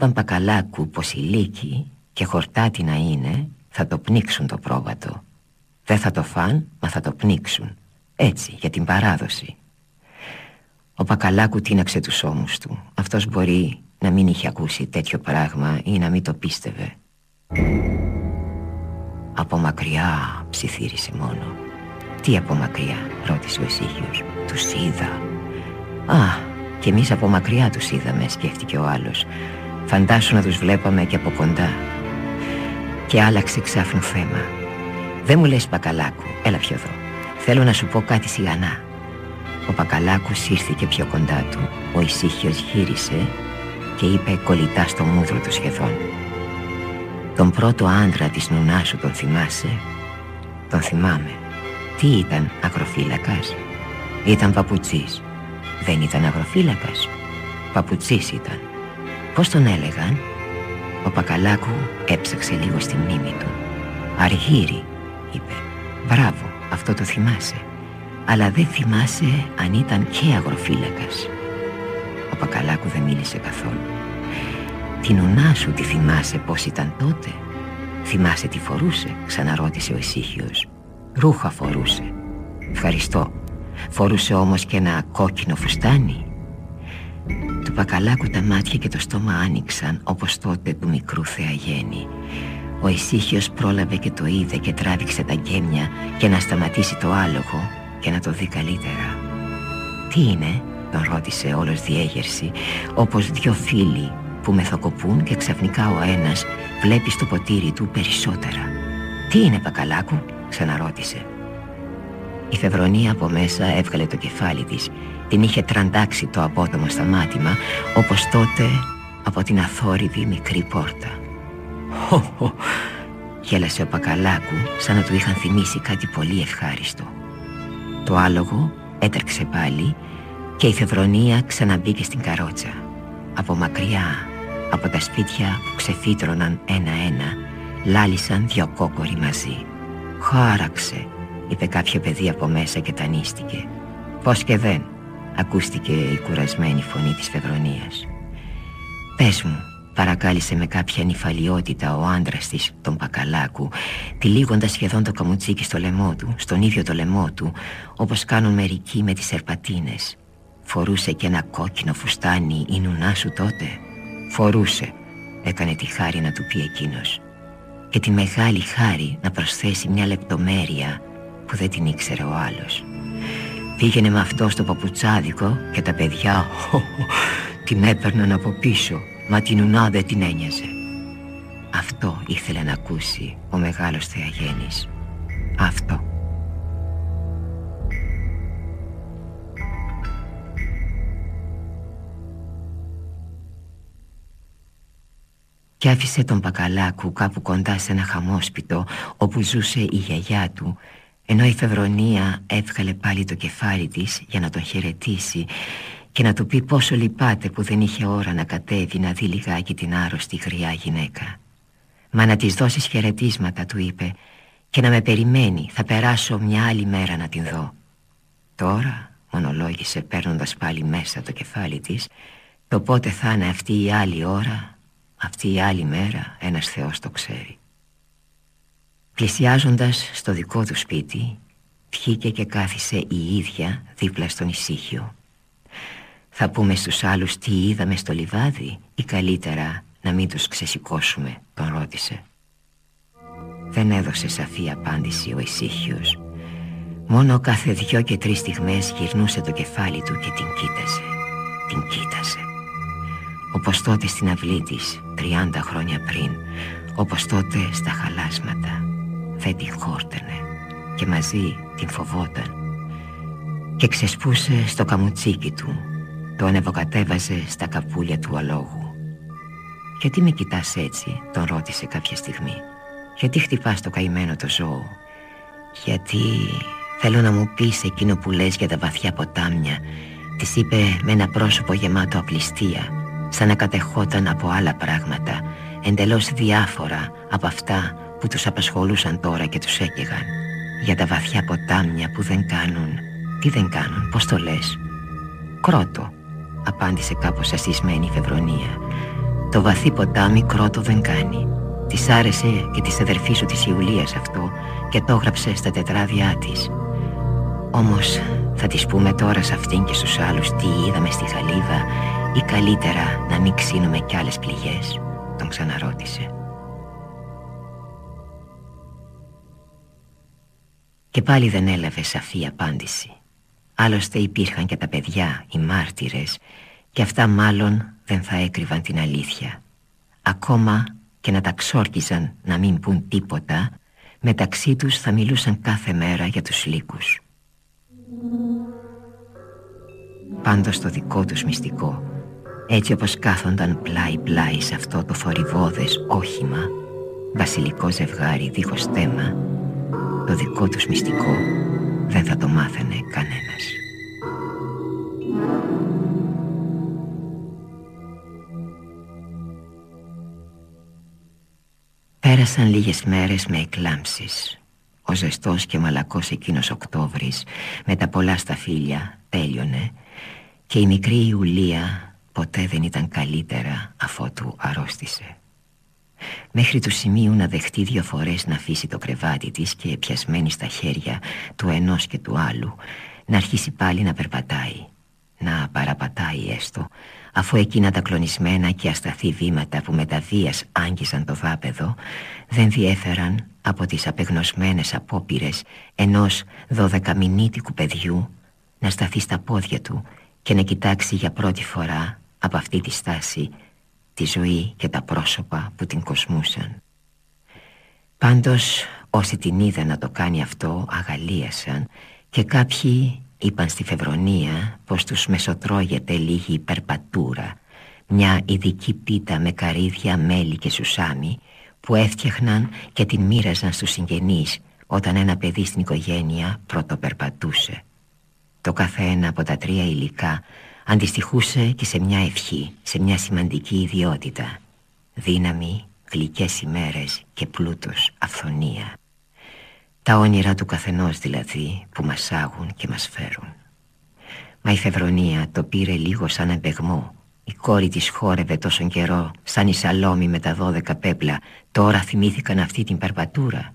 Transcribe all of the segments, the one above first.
Είπαν Πακαλάκου πως η λύκη και χορτάτη να είναι θα το πνίξουν το πρόβατο. Δεν θα το φαν, μα θα το πνίξουν. Έτσι, για την παράδοση. Ο Πακαλάκου τίναξε τους ώμους του. Αυτός μπορεί να μην είχε ακούσει τέτοιο πράγμα ή να μην το πίστευε. Από μακριά ψιθύρισε μόνο. Τι από μακριά, ρώτησε ο Εσύχιος. Τους είδα. Α, και εμείς από μακριά τους είδαμε, σκέφτηκε ο άλλος. Φαντάσου να τους βλέπαμε και από κοντά. Και άλλαξε ξάφνου θέμα Δεν μου λες Πακαλάκου, έλα πιο εδώ. Θέλω να σου πω κάτι σιγανά. Ο Πακαλάκους ήρθε πιο κοντά του. Ο ησύχιος γύρισε Και είπε κολλητά στο μούδρο του σχεδόν. Τον πρώτο άντρα της νουνάσου τον θυμάσαι; Τον θυμάμαι. Τι ήταν ακροφύλακας; Ήταν παπουτσής. Δεν ήταν αγροφύλακας Παπουτσής ήταν Πώς τον έλεγαν; Ο Πακαλάκου έψαξε λίγο στη μνήμη του. Αργύρι είπε. Μπράβο αυτό το θυμάσαι. Αλλά δεν θυμάσαι αν ήταν και αγροφύλακας Ο Πακαλάκου δεν μίλησε καθόλου. Την ουνά σου τη θυμάσαι πως ήταν τότε; Θυμάσαι τι φορούσε; Ξαναρώτησε ο Ισύχιος Ρούχα φορούσε Ευχαριστώ Φορούσε όμως και ένα κόκκινο φουστάνι του Πακαλάκου τα μάτια και το στόμα άνοιξαν όπως τότε του μικρού Θεαγέννη. Ο ησύχιος πρόλαβε και το είδε και τράβηξε τα γέμια για να σταματήσει το άλογο και να το δει καλύτερα. «Τι είναι» τον ρώτησε όλος διέγερση όπως δυο φίλοι που μεθοκοπούν και ξαφνικά ο ένας βλέπει στο ποτήρι του περισσότερα. «Τι είναι Πακαλάκου» ξαναρώτησε η Φεβρονία από μέσα έβγαλε το κεφάλι της. Την είχε τραντάξει το απότομο σταμάτημα όπως τότε από την αθόρυβη μικρή πόρτα. «Χω, γέλασε ο Πακαλάκου σαν να του είχαν θυμίσει κάτι πολύ ευχάριστο. Το άλογο έτρεξε πάλι και η Φεβρονία ξαναμπήκε στην καρότσα. Από μακριά, από τα σπίτια που ξεφύτρωναν ένα-ένα Λάλησαν δυο κόκοροι μαζί. «Χάραξε», είπε κάποιο παιδί από μέσα και τανίστηκε. «Πώς και δεν, Ακούστηκε η κουρασμένη φωνή της Φεβρονίας «Πες μου», παρακάλεσε με κάποια νυφαλιότητα ο άντρας της, τον Πακαλάκου τυλίγοντας σχεδόν το καμουτσίκι στο λαιμό του, στον ίδιο το λαιμό του όπως κάνουν μερικοί με τις σερπατίνες Φορούσε και ένα κόκκινο φουστάνι η νουνά σου τότε; Φορούσε, έκανε τη χάρη να του πει εκείνος. Και τη μεγάλη χάρη να προσθέσει μια λεπτομέρεια που δεν την ήξερε ο άλλος. Πήγαινε με αυτό στο παπουτσάδικο και τα παιδιά ο, την έπαιρναν από πίσω Μα την ουνά δεν την ένοιαζε Αυτό ήθελε να ακούσει ο μεγάλος Θεαγέννης Αυτό. Και άφησε τον Πακαλάκου κάπου κοντά σε ένα χαμόσπιτο όπου ζούσε η γιαγιά του ενώ η Φευρονία έβγαλε πάλι το κεφάλι της για να τον χαιρετήσει και να του πει πόσο λυπάται που δεν είχε ώρα να κατέβει να δει λιγάκι την άρρωστη γριά γυναίκα. Μα να της δώσεις χαιρετίσματα του είπε και να με περιμένει θα περάσω μια άλλη μέρα να την δω. Τώρα μονολόγησε παίρνοντας πάλι μέσα το κεφάλι της το πότε θα είναι αυτή η άλλη ώρα, αυτή η άλλη μέρα ένας Θεός το ξέρει. Πλησιάζοντας στο δικό του σπίτι βγήκε και κάθισε η ίδια δίπλα στον ησύχιο. Θα πούμε στους άλλους τι είδαμε στο λιβάδι ή καλύτερα να μην τους ξεσηκώσουμε, τον ρώτησε. Δεν έδωσε σαφή απάντηση ο ησύχιος. Μόνο κάθε δυο και τρεις στιγμές γυρνούσε το κεφάλι του και την κοίτασε. Την κοίτασε. Όπως τότε στην αυλή της, 30 χρόνια πριν, όπως τότε στα χαλάσματα. Δεν την χόρτενε και μαζί την φοβόταν. Και ξεσπούσε στο καμουτσίκι του, το ανεβοκατέβαζε στα καπούλια του αλόγου. «Γιατί με κοιτάς έτσι» τον ρώτησε κάποια στιγμή «Γιατί χτυπάς το καημένο το ζώο» «Γιατί θέλω να μου πεις εκείνο που λες για τα βαθιά ποτάμια» Της είπε με ένα πρόσωπο γεμάτο απληστία Σαν να κατεχόταν από άλλα πράγματα Εντελώς διάφορα από αυτά που τους απασχολούσαν τώρα και τους έκαιγαν. Για τα βαθιά ποτάμια που δεν κάνουν. Τι δεν κάνουν, πώς το λες; Κρότο Απάντησε κάπως ασυσμένη η Φευρονία το βαθύ ποτάμι κρότο δεν κάνει. Της άρεσε και της αδερφής σου της Ιουλίας αυτό Και το έγραψε στα τετράδια της. Όμως θα της πούμε τώρα σε αυτήν και στους άλλους Τι είδαμε στη Χαλίβα Ή καλύτερα να μην ξύνουμε κι άλλες πληγές Τον ξαναρώτησε Και πάλι δεν έλαβε σαφή απάντηση. Άλλωστε υπήρχαν και τα παιδιά, οι μάρτυρες Και αυτά μάλλον δεν θα έκρυβαν την αλήθεια. Ακόμα και να τα ξόρκιζαν να μην πούν τίποτα Μεταξύ τους θα μιλούσαν κάθε μέρα για τους λύκους. Πάντως το δικό τους μυστικό Έτσι όπως κάθονταν πλάι-πλάι σε αυτό το θορυβόδες όχημα Βασιλικό ζευγάρι δίχως θέμα Το δικό τους μυστικό δεν θα το μάθαινε κανένας. Πέρασαν λίγες μέρες με εκλάμψεις. Ο ζεστός και μαλακός εκείνος Οκτώβρης Με τα πολλά σταφύλια τέλειωνε Και η μικρή Ιουλία ποτέ δεν ήταν καλύτερα αφότου αρρώστησε Μέχρι του σημείου να δεχτεί δύο φορές να αφήσει το κρεβάτι της Και πιασμένη στα χέρια του ενός και του άλλου Να αρχίσει πάλι να περπατάει Να παραπατάει έστω αφού εκείνα τα κλονισμένα και ασταθή βήματα που με τα βίας άγγιζαν το δάπεδο δεν διέφεραν από τις απεγνωσμένες απόπειρες ενός δωδεκαμηνίτικου παιδιού να σταθεί στα πόδια του και να κοιτάξει για πρώτη φορά από αυτή τη στάση τη ζωή και τα πρόσωπα που την κοσμούσαν. Πάντως όσοι την είδαν να το κάνει αυτό αγαλίασαν και κάποιοι Είπαν στη Φεβρονία πως τους μεσοτρώγεται λίγη υπερπατούρα Μια ειδική πίτα με καρύδια, μέλι και σουσάμι Που έφτιαχναν και την μοίραζαν στους συγγενείς Όταν ένα παιδί στην οικογένεια πρωτοπερπατούσε Το καθένα από τα τρία υλικά Αντιστοιχούσε και σε μια ευχή Σε μια σημαντική ιδιότητα. Δύναμη, γλυκές ημέρες και πλούτος, αυθονία. Τα όνειρα του καθενός δηλαδή που μας άγουν και μας φέρουν. Μα η Φεβρονία το πήρε λίγο σαν εμπεγμό. Η κόρη της χόρευε τόσον καιρό σαν η Σαλόμη με τα δώδεκα πέπλα. Τώρα θυμήθηκαν αυτή την περπατούρα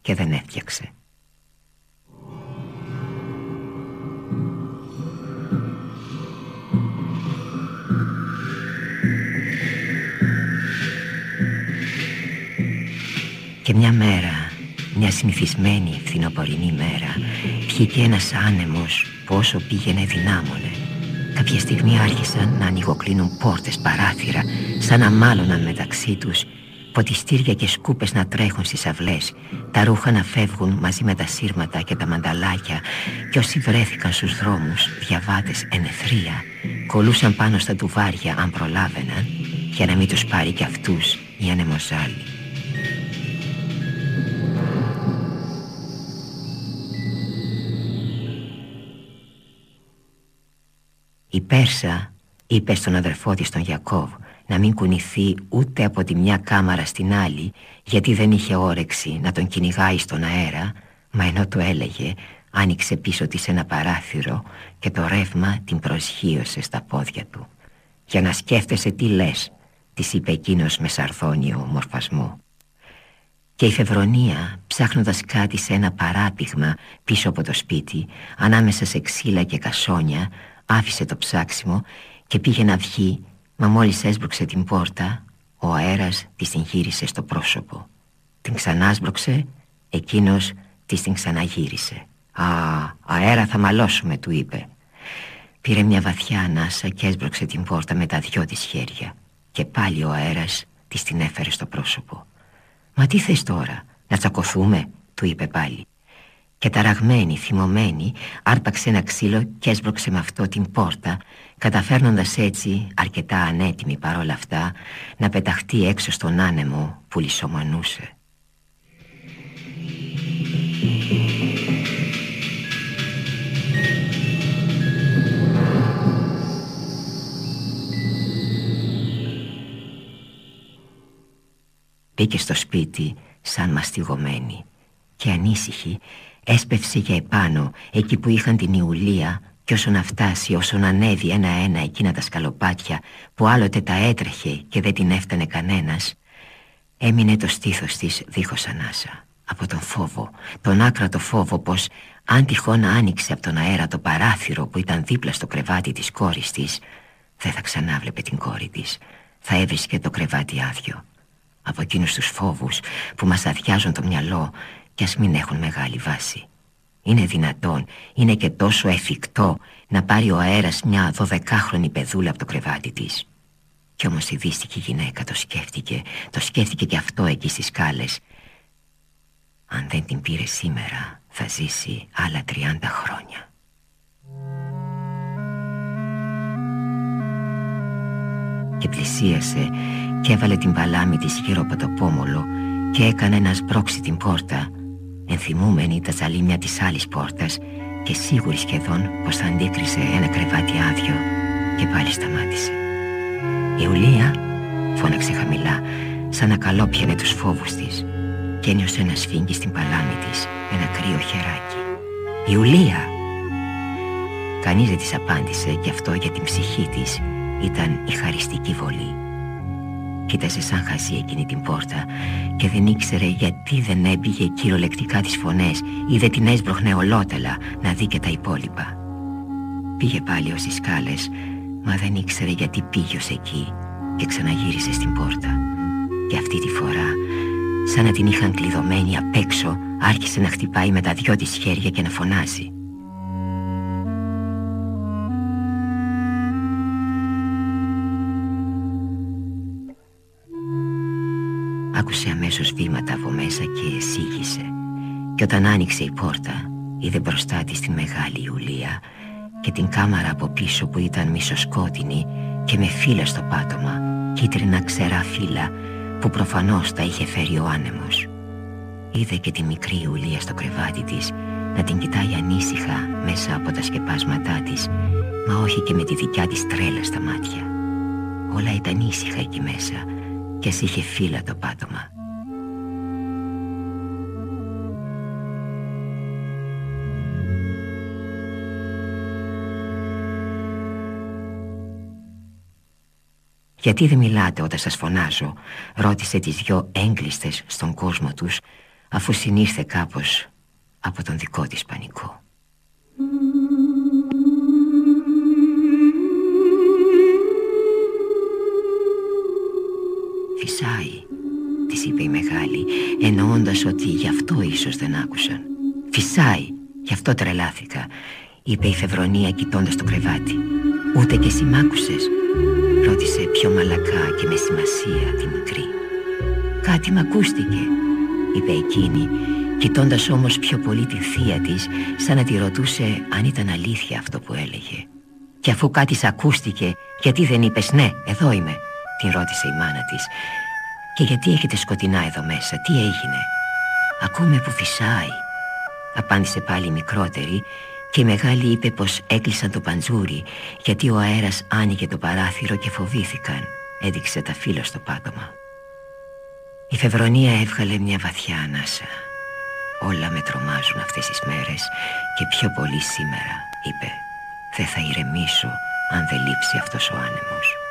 και δεν έφτιαξε Και μια μέρα μια συνηθισμένη φθινοπορεινή μέρα βγήκε ένας άνεμος που όσο πήγαινε δυνάμωνε Κάποια στιγμή άρχισαν να ανοιγοκλίνουν πόρτες παράθυρα σαν να μάλωναν μεταξύ τους ποτιστήρια και σκούπες να τρέχουν στις αυλές τα ρούχα να φεύγουν μαζί με τα σύρματα και τα μανταλάκια και όσοι βρέθηκαν στους δρόμους διαβάτες ενεθρία κολούσαν πάνω στα τουβάρια αν προλάβαιναν για να μην τους πάρει κι αυτούς η ανεμοζάλη. Η Πέρσα είπε στον αδερφό της τον Γιακώβ να μην κουνηθεί ούτε από τη μια κάμαρα στην άλλη γιατί δεν είχε όρεξη να τον κυνηγάει στον αέρα μα ενώ το έλεγε άνοιξε πίσω της ένα παράθυρο και το ρεύμα την προσχύωσε στα πόδια του. «Για να σκέφτεσαι τι λες», της είπε εκείνος με σαρδόνιο μορφασμό. Και η Φεβρονία, ψάχνοντας κάτι σε ένα παράπηγμα πίσω από το σπίτι, ανάμεσα σε ξύλα και κασόνια, άφησε το ψάξιμο και πήγε να βγει, μα μόλις έσπρωξε την πόρτα, ο αέρας της την γύρισε στο πρόσωπο. Την ξανάσπρωξε, εκείνος της την ξαναγύρισε. «Α, αέρα θα μαλώσουμε», του είπε. Πήρε μια βαθιά ανάσα και έσπρωξε την πόρτα με τα δυο της χέρια. Και πάλι ο αέρας της την έφερε στο πρόσωπο. «Μα τι θες τώρα, να τσακωθούμε», του είπε πάλι. Και ταραγμένη, θυμωμένη, άρπαξε ένα ξύλο και έσπρωξε με αυτό την πόρτα, καταφέρνοντας έτσι, αρκετά ανέτοιμη παρόλα αυτά, να πεταχτεί έξω στον άνεμο που λισομανούσε. Μπήκε στο σπίτι σαν μαστιγωμένη και ανήσυχη έσπευσε για επάνω εκεί που είχαν την Ιουλία και όσο να φτάσει, όσο να ανέβει ένα-ένα εκείνα τα σκαλοπάτια που άλλοτε τα έτρεχε και δεν την έφτανε κανένας έμεινε το στήθος της δίχως ανάσα από τον φόβο, τον άκρατο φόβο πως αν τυχόν άνοιξε από τον αέρα το παράθυρο που ήταν δίπλα στο κρεβάτι της κόρης της δεν θα ξανάβλεπε την κόρη της θα έβρισκε το κρεβάτι άδειο. Από εκείνους τους φόβους που μας αδειάζουν το μυαλό κι ας μην έχουν μεγάλη βάση. Είναι δυνατόν, είναι και τόσο εφικτό να πάρει ο αέρας μια δωδεκάχρονη παιδούλα από το κρεβάτι της. Κι όμως η δύστικη γυναίκα το σκέφτηκε, το σκέφτηκε και αυτό εκεί στις σκάλες. Αν δεν την πήρε σήμερα θα ζήσει άλλα 30 χρόνια. Και πλησίασε και έβαλε την παλάμη της γύρω από το πόμολο και έκανε να σμπρώξει την πόρτα ενθυμούμενη τα τσαλίμια της άλλης πόρτας και σίγουρη σχεδόν πως θα αντίκρισε ένα κρεβάτι άδειο και πάλι σταμάτησε. Η Ουλία φώναξε χαμηλά σαν να καλόπιανε τους φόβους της και ένιωσε ένα σφίγγι στην παλάμη της ένα κρύο χεράκι. «Η Ουλία!» Κανείς δεν της απάντησε και αυτό για την ψυχή της ήταν η χαριστική βολή. Κοίταζε σαν χασί εκείνη την πόρτα και δεν ήξερε γιατί δεν έπηγε κυριολεκτικά τις φωνές ή δεν την έσπροχνε ολότελα να δει και τα υπόλοιπα. Πήγε πάλι ως οι σκάλες, μα δεν ήξερε γιατί πήγε ως εκεί και ξαναγύρισε στην πόρτα. Και αυτή τη φορά, σαν να την είχαν κλειδωμένη απ' έξω, άρχισε να χτυπάει με τα δυο της χέρια και να φωνάζει. Άκουσε αμέσως βήματα από μέσα και εσύγησε Και όταν άνοιξε η πόρτα Είδε μπροστά της τη μεγάλη Ιουλία Και την κάμαρα από πίσω που ήταν μισοσκότεινη Και με φύλλα στο πάτωμα Κίτρινα ξερά φύλλα Που προφανώς τα είχε φέρει ο άνεμος. Είδε και τη μικρή Ιουλία στο κρεβάτι της Να την κοιτάει ανήσυχα μέσα από τα σκεπάσματά της Μα όχι και με τη δικιά της τρέλα στα μάτια. Όλα ήταν ήσυχα εκεί μέσα και ας είχε φύλλα το πάτωμα. «Γιατί δεν μιλάτε όταν σας φωνάζω» ρώτησε τις δυο έγκλειστες στον κόσμο τους αφού συνήρθε κάπως από τον δικό της πανικό. Φυσάει, της είπε η μεγάλη, εννοώντας ότι γι' αυτό ίσως δεν άκουσαν. Φυσάει, γι' αυτό τρελάθηκα, είπε η Φεβρονία κοιτώντας το κρεβάτι. Ούτε και εσύ μ' άκουσες, ρώτησε πιο μαλακά και με σημασία τη μικρή. Κάτι μ' ακούστηκε, είπε εκείνη, κοιτώντας όμως πιο πολύ τη θεία της, σαν να τη ρωτούσε αν ήταν αλήθεια αυτό που έλεγε. Και αφού κάτι σ' ακούστηκε, γιατί δεν είπες ναι, εδώ είμαι, την ρώτησε η μάνα της Και γιατί έχετε σκοτεινά εδώ μέσα, τι έγινε; Ακούμε που φυσάει Απάντησε πάλι η μικρότερη και η μεγάλη είπε πως έκλεισαν το παντζούρι γιατί ο αέρας άνοιγε το παράθυρο και φοβήθηκαν Έδειξε τα φύλλα στο πάτωμα Η Φεβρονία έβγαλε μια βαθιά ανάσα Όλα με τρομάζουν αυτές τις μέρες και πιο πολύ σήμερα, είπε. Δεν θα ηρεμήσω αν δεν λείψει αυτός ο άνεμος.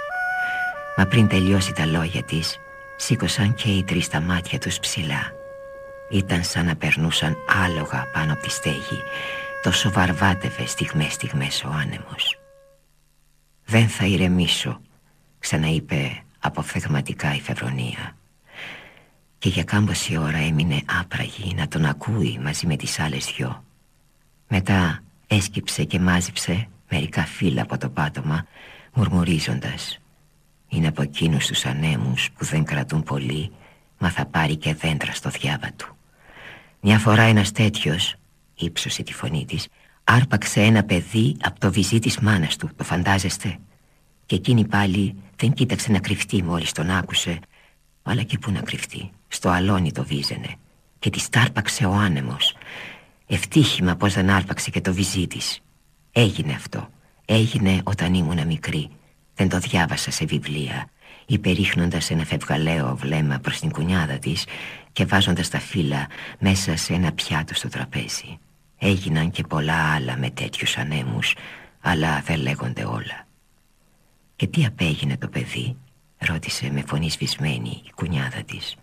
Μα πριν τελειώσει τα λόγια της, σήκωσαν και οι τρεις τα μάτια τους ψηλά. Ήταν σαν να περνούσαν άλογα πάνω από τη στέγη, τόσο βαρβάτευε στιγμές στιγμές ο άνεμος. «Δεν θα ηρεμήσω», ξαναείπε αποφθεγματικά η Φεβρονία και για κάμποση ώρα έμεινε άπραγη να τον ακούει μαζί με τις άλλες δυο. Μετά έσκυψε και μάζεψε μερικά φύλλα από το πάτωμα μουρμουρίζοντας «Είναι από εκείνους τους ανέμους που δεν κρατούν πολύ μα θα πάρει και δέντρα στο διάβα του». Μια φορά ένας τέτοιος, ύψωσε τη φωνή της, άρπαξε ένα παιδί από το βυζί της μάνας του, το φαντάζεστε; Και εκείνη πάλι δεν κοίταξε να κρυφτεί μόλις τον άκουσε, αλλά και πού να κρυφτεί. Στο αλόνι το βίζαινε και της τάρπαξε ο άνεμος. Ευτύχημα πως δεν άρπαξε και το βυζί της. Έγινε αυτό. Έγινε όταν ήμουνα μικρή. Δεν το διάβασα σε βιβλία. Υπερίχνοντας ένα φευγαλαίο βλέμμα προς την κουνιάδα της και βάζοντας τα φύλλα μέσα σε ένα πιάτο στο τραπέζι. Έγιναν και πολλά άλλα με τέτοιους ανέμους, αλλά δεν λέγονται όλα. Και τι απέγινε το παιδί, ρώτησε με φωνή σβησμένη η κουνιάδα της.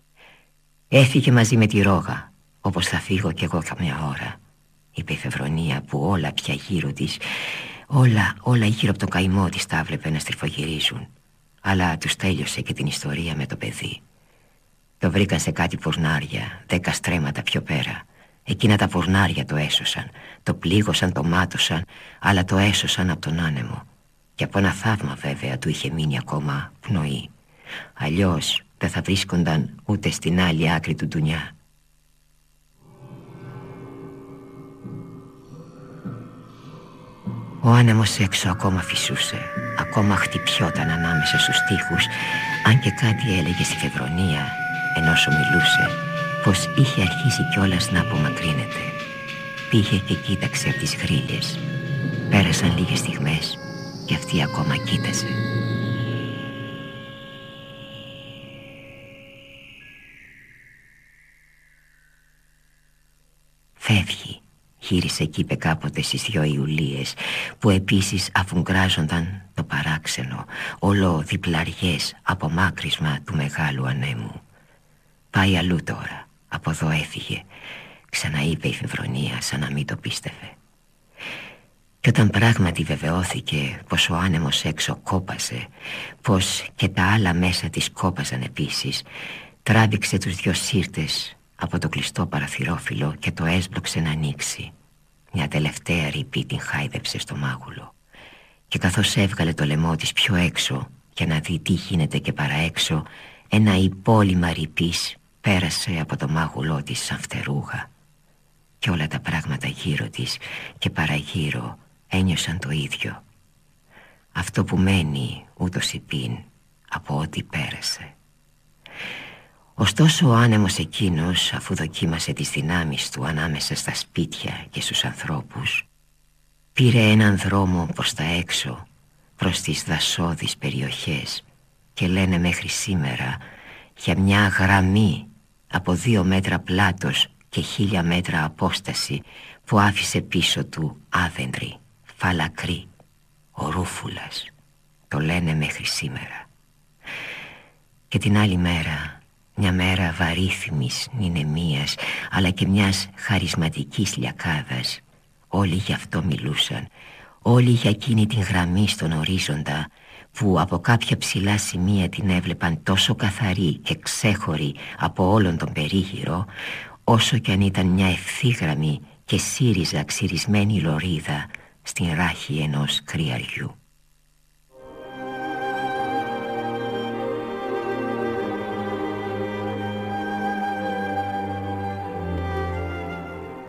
Έφυγε μαζί με τη ρόγα Όπως θα φύγω κι εγώ καμιά ώρα Είπε η Φεβρονία που όλα πια γύρω της Όλα, όλα γύρω από τον καημό της τα βλέπε να στριφογυρίζουν. Αλλά τους τέλειωσε και την ιστορία με το παιδί. Το βρήκαν σε κάτι πουρνάρια Δέκα στρέμματα πιο πέρα. Εκείνα τα πουρνάρια το έσωσαν Το πλήγωσαν, το μάτωσαν Αλλά το έσωσαν από τον άνεμο. Και από ένα θαύμα βέβαια του είχε μείνει ακόμα πνοή. Αλλιώς δεν θα βρίσκονταν ούτε στην άλλη άκρη του ντουνιά. Ο άνεμος έξω ακόμα φυσούσε, ακόμα χτυπιόταν ανάμεσα στους τοίχους, αν και κάτι έλεγε στη φευρονία, ενώ σου μιλούσε, πως είχε αρχίσει κιόλας να απομακρύνεται. Πήγε και κοίταξε από τις γρίλες. Πέρασαν λίγες στιγμές και αυτή ακόμα κοίταζε. Φεύγει, γύρισε εκεί είπε κάποτε στις δυο Ιουλίες που επίσης αφουγκράζονταν το παράξενο όλο διπλαριές απομάκρυσμα του μεγάλου ανέμου. Πάει αλλού τώρα, από εδώ έφυγε, ξαναείπε η Φεβρονία σαν να μην το πίστευε. Και όταν πράγματι βεβαιώθηκε πως ο άνεμος έξω κόπασε, πως και τα άλλα μέσα της κόπαζαν επίσης, τράβηξε τους δυο σύρτες από το κλειστό παραθυρόφυλλο και το έσπρωξε να ανοίξει. Μια τελευταία ρηπή την χάιδεψε στο μάγουλο και καθώς έβγαλε το λαιμό της πιο έξω για να δει τι γίνεται και παραέξω ένα υπόλοιμα ρηπής πέρασε από το μάγουλό της σαν φτερούγα και όλα τα πράγματα γύρω της και παραγύρω ένιωσαν το ίδιο. Αυτό που μένει ούτως υπήν από ό,τι πέρασε. Ωστόσο ο άνεμος εκείνος αφού δοκίμασε τις δυνάμεις του ανάμεσα στα σπίτια και στους ανθρώπους πήρε έναν δρόμο προς τα έξω προς τις δασόδεις περιοχές και λένε μέχρι σήμερα για μια γραμμή από δύο μέτρα πλάτος και χίλια μέτρα απόσταση που άφησε πίσω του άδεντρη, φαλακρή, ο Ρούφουλας. Το λένε μέχρι σήμερα. Και την άλλη μέρα μια μέρα βαρύθιμης νηνεμίας αλλά και μιας χαρισματικής λιακάδας Όλοι γι' αυτό μιλούσαν Όλοι για εκείνη την γραμμή στον ορίζοντα που από κάποια ψηλά σημεία την έβλεπαν τόσο καθαρή και ξέχωρη από όλον τον περίγυρο όσο κι αν ήταν μια ευθύγραμμη και σύριζα ξυρισμένη λωρίδα στην ράχη ενός κρυαριού.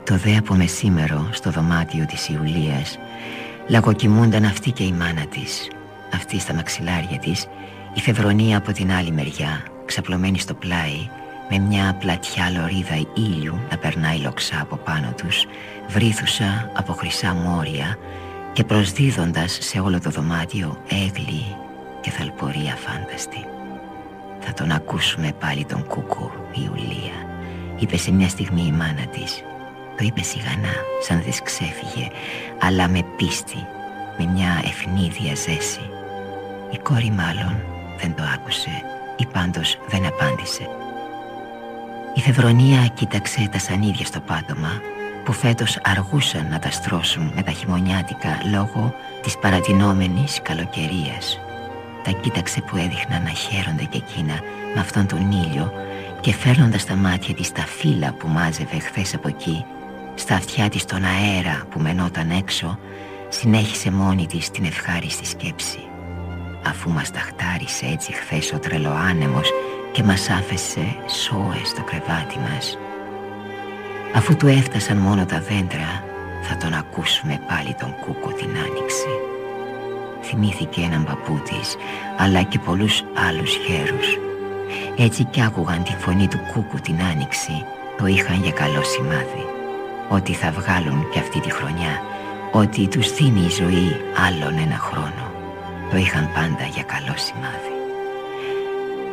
Το δε από μεσήμερο στο δωμάτιο της Ιουλίας Λαγοκοιμούνταν αυτή και η μάνα της Αυτή στα μαξιλάρια της Η Φεβρονία από την άλλη μεριά ξαπλωμένοι στο πλάι με μια πλατιά λωρίδα ήλιου να περνάει λοξά από πάνω τους βρήθουσα από χρυσά μόρια και προσδίδοντας σε όλο το δωμάτιο έγλη και θαλπορία φάνταστη. «Θα τον ακούσουμε πάλι τον κούκο, η Ιουλία», είπε σε μια στιγμή η μάνα της. Το είπε σιγανά, σαν δεν ξέφυγε, αλλά με πίστη, με μια ευνίδια ζέση. Η κόρη μάλλον δεν το άκουσε ή πάντως δεν απάντησε. Η Φεβρονία κοίταξε τα σανίδια στο πάτωμα που φέτος αργούσαν να τα στρώσουν με τα χειμωνιάτικα λόγω της παρατηνόμενης καλοκαιρίας. Τα κοίταξε που έδειχναν να χαίρονται και εκείνα με αυτόν τον ήλιο και φέρνοντας τα μάτια της τα φύλλα που μάζευε χθες από εκεί, στα αυτιά της τον αέρα που μενόταν έξω, συνέχισε μόνη της την ευχάριστη σκέψη. Αφού μας ταχτάρισε έτσι χθες ο τρελοάνεμος και μας άφεσε σώες στο κρεβάτι μας, Αφού του έφτασαν μόνο τα δέντρα Θα τον ακούσουμε πάλι τον κούκο την άνοιξη. Θυμήθηκε έναν παππού της Αλλά και πολλούς άλλους χέρους. Έτσι κι άκουγαν τη φωνή του κούκου την άνοιξη Το είχαν για καλό σημάδι Ότι θα βγάλουν και αυτή τη χρονιά Ότι τους δίνει η ζωή άλλον ένα χρόνο Το είχαν πάντα για καλό σημάδι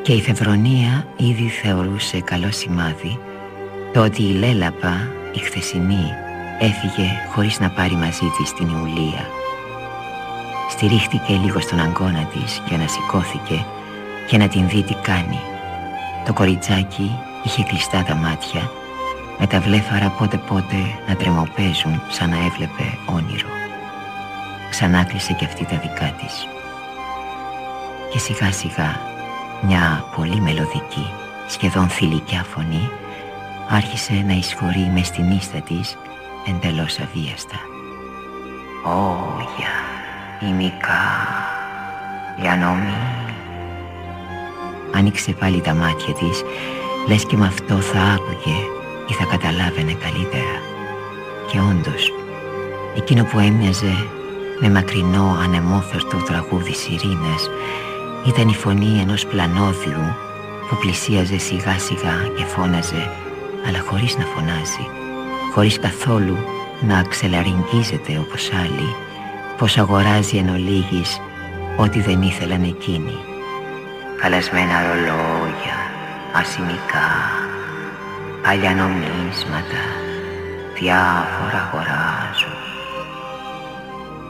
Και η Φεβρονία ήδη θεωρούσε καλό σημάδι το ότι η Λέλαπα, η χθεσινή, έφυγε χωρίς να πάρει μαζί της την Ιουλία. Στηρίχτηκε λίγο στον αγκώνα της και ανασηκώθηκε και να την δει τι κάνει. Το κοριτσάκι είχε κλειστά τα μάτια με τα βλέφαρα πότε πότε να τρεμοπαίζουν σαν να έβλεπε όνειρο. Ξανά κλείσε και αυτή τα δικά της. Και σιγά σιγά μια πολύ μελωδική, σχεδόν θηλυκιά φωνή άρχισε να εισχωρεί μες στην ίστα της εντελώς αβίαστα. «Όγια, ημικά, για νομή». Άνοιξε πάλι τα μάτια της, λες και με αυτό θα άκουγε ή θα καταλάβαινε καλύτερα. Και όντως, εκείνο που έμοιαζε με μακρινό ανεμόφερτο τραγούδι σιρήνας ήταν η φωνή ενός πλανόδιου που πλησίαζε σιγά σιγά και φώναζε αλλά χωρίς να φωνάζει, χωρίς καθόλου να ξελαριγγίζεται όπως άλλοι, πως αγοράζει εν ολίγης ό,τι δεν ήθελαν εκείνοι. Καλεσμένα ρολόγια, ασημικά, παλιά νομίσματα, διάφορα αγοράζουν.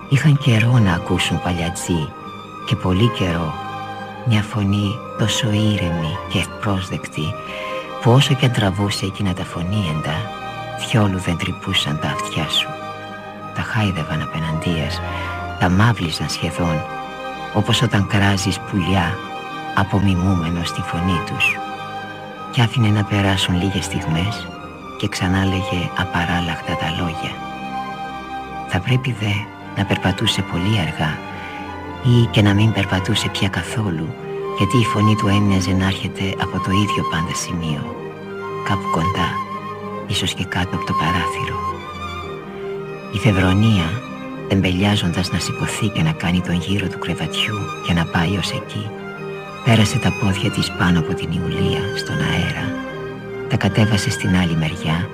Είχαν καιρό να ακούσουν παλιατζή και πολύ καιρό μια φωνή τόσο ήρεμη και ευπρόσδεκτη που όσο και αν τραβούσε εκείνα τα φωνήεντα θιόλου δεν τρυπούσαν τα αυτιά σου τα χάιδευαν απέναντίας τα μαύλιζαν σχεδόν όπως όταν κράζεις πουλιά απομιμούμενο στη φωνή τους και άφηνε να περάσουν λίγες στιγμές και ξανά λέγε απαράλλαχτα τα λόγια θα πρέπει δε να περπατούσε πολύ αργά ή και να μην περπατούσε πια καθόλου γιατί η φωνή του έμοιαζε να έρχεται από το ίδιο πάντα σημείο, κάπου κοντά, ίσως και κάτω από το παράθυρο. Η Φεβρονία, εμπελιάζοντας να σηκωθεί και να κάνει τον γύρο του κρεβατιού και να πάει ως εκεί, πέρασε τα πόδια της πάνω από την Ιουλία στον αέρα, τα κατέβασε στην άλλη μεριά,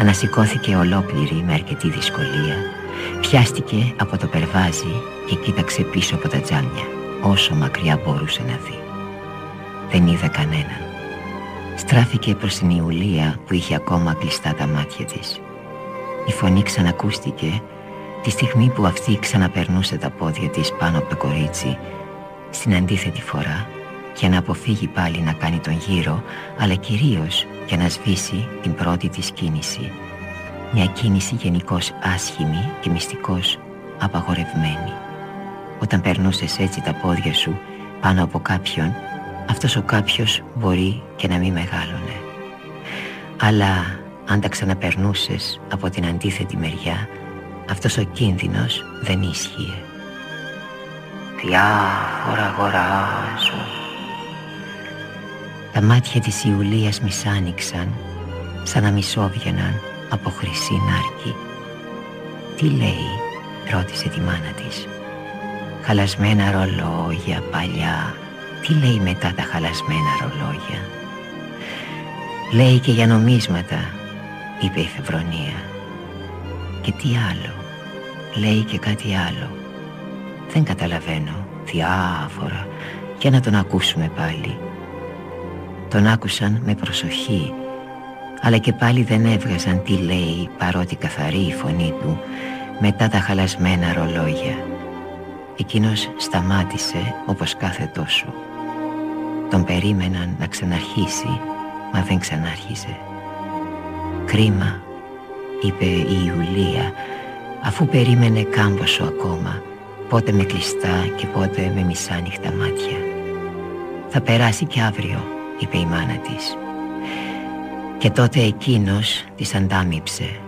ανασηκώθηκε ολόκληρη με αρκετή δυσκολία, πιάστηκε από το περβάζι και κοίταξε πίσω από τα τζάμια όσο μακριά μπορούσε να δει. Δεν είδε κανέναν. Στράφηκε προς την Ιουλία που είχε ακόμα κλειστά τα μάτια της. Η φωνή ξανακούστηκε τη στιγμή που αυτή ξαναπερνούσε τα πόδια της πάνω από το κορίτσι στην αντίθετη φορά για να αποφύγει πάλι να κάνει τον γύρο αλλά κυρίως για να σβήσει την πρώτη της κίνηση. Μια κίνηση γενικώς άσχημη και μυστικώς απαγορευμένη. Όταν περνούσες έτσι τα πόδια σου πάνω από κάποιον, αυτός ο κάποιος μπορεί και να μην μεγάλωνε. Αλλά αν τα ξαναπερνούσες από την αντίθετη μεριά, αυτός ο κίνδυνος δεν ίσχυε. Διάφορα αγοράζουν. Τα μάτια της Ιουλίας μισάνοιξαν, σαν να μισόβγαιναν από χρυσή νάρκη. «Τι λέει» ρώτησε τη μάνα της. Χαλασμένα ρολόγια παλιά, Τι λέει μετά τα χαλασμένα ρολόγια; Λέει και για νομίσματα είπε η Φεβρονία. Και τι άλλο. Λέει και κάτι άλλο Δεν καταλαβαίνω Διάφορα Και να τον ακούσουμε πάλι Τον άκουσαν με προσοχή αλλά και πάλι δεν έβγαζαν τι λέει παρότι καθαρή η φωνή του μετά τα χαλασμένα ρολόγια. Εκείνος σταμάτησε όπως κάθε τόσο. Τον περίμεναν να ξαναρχίσει, μα δεν ξανάρχισε. «Κρίμα», είπε η Ιουλία, αφού περίμενε κάμποσο ακόμα, πότε με κλειστά και πότε με μισάνυχτα μάτια. «Θα περάσει κι αύριο», είπε η μάνα της. Και τότε εκείνος της αντάμυψε.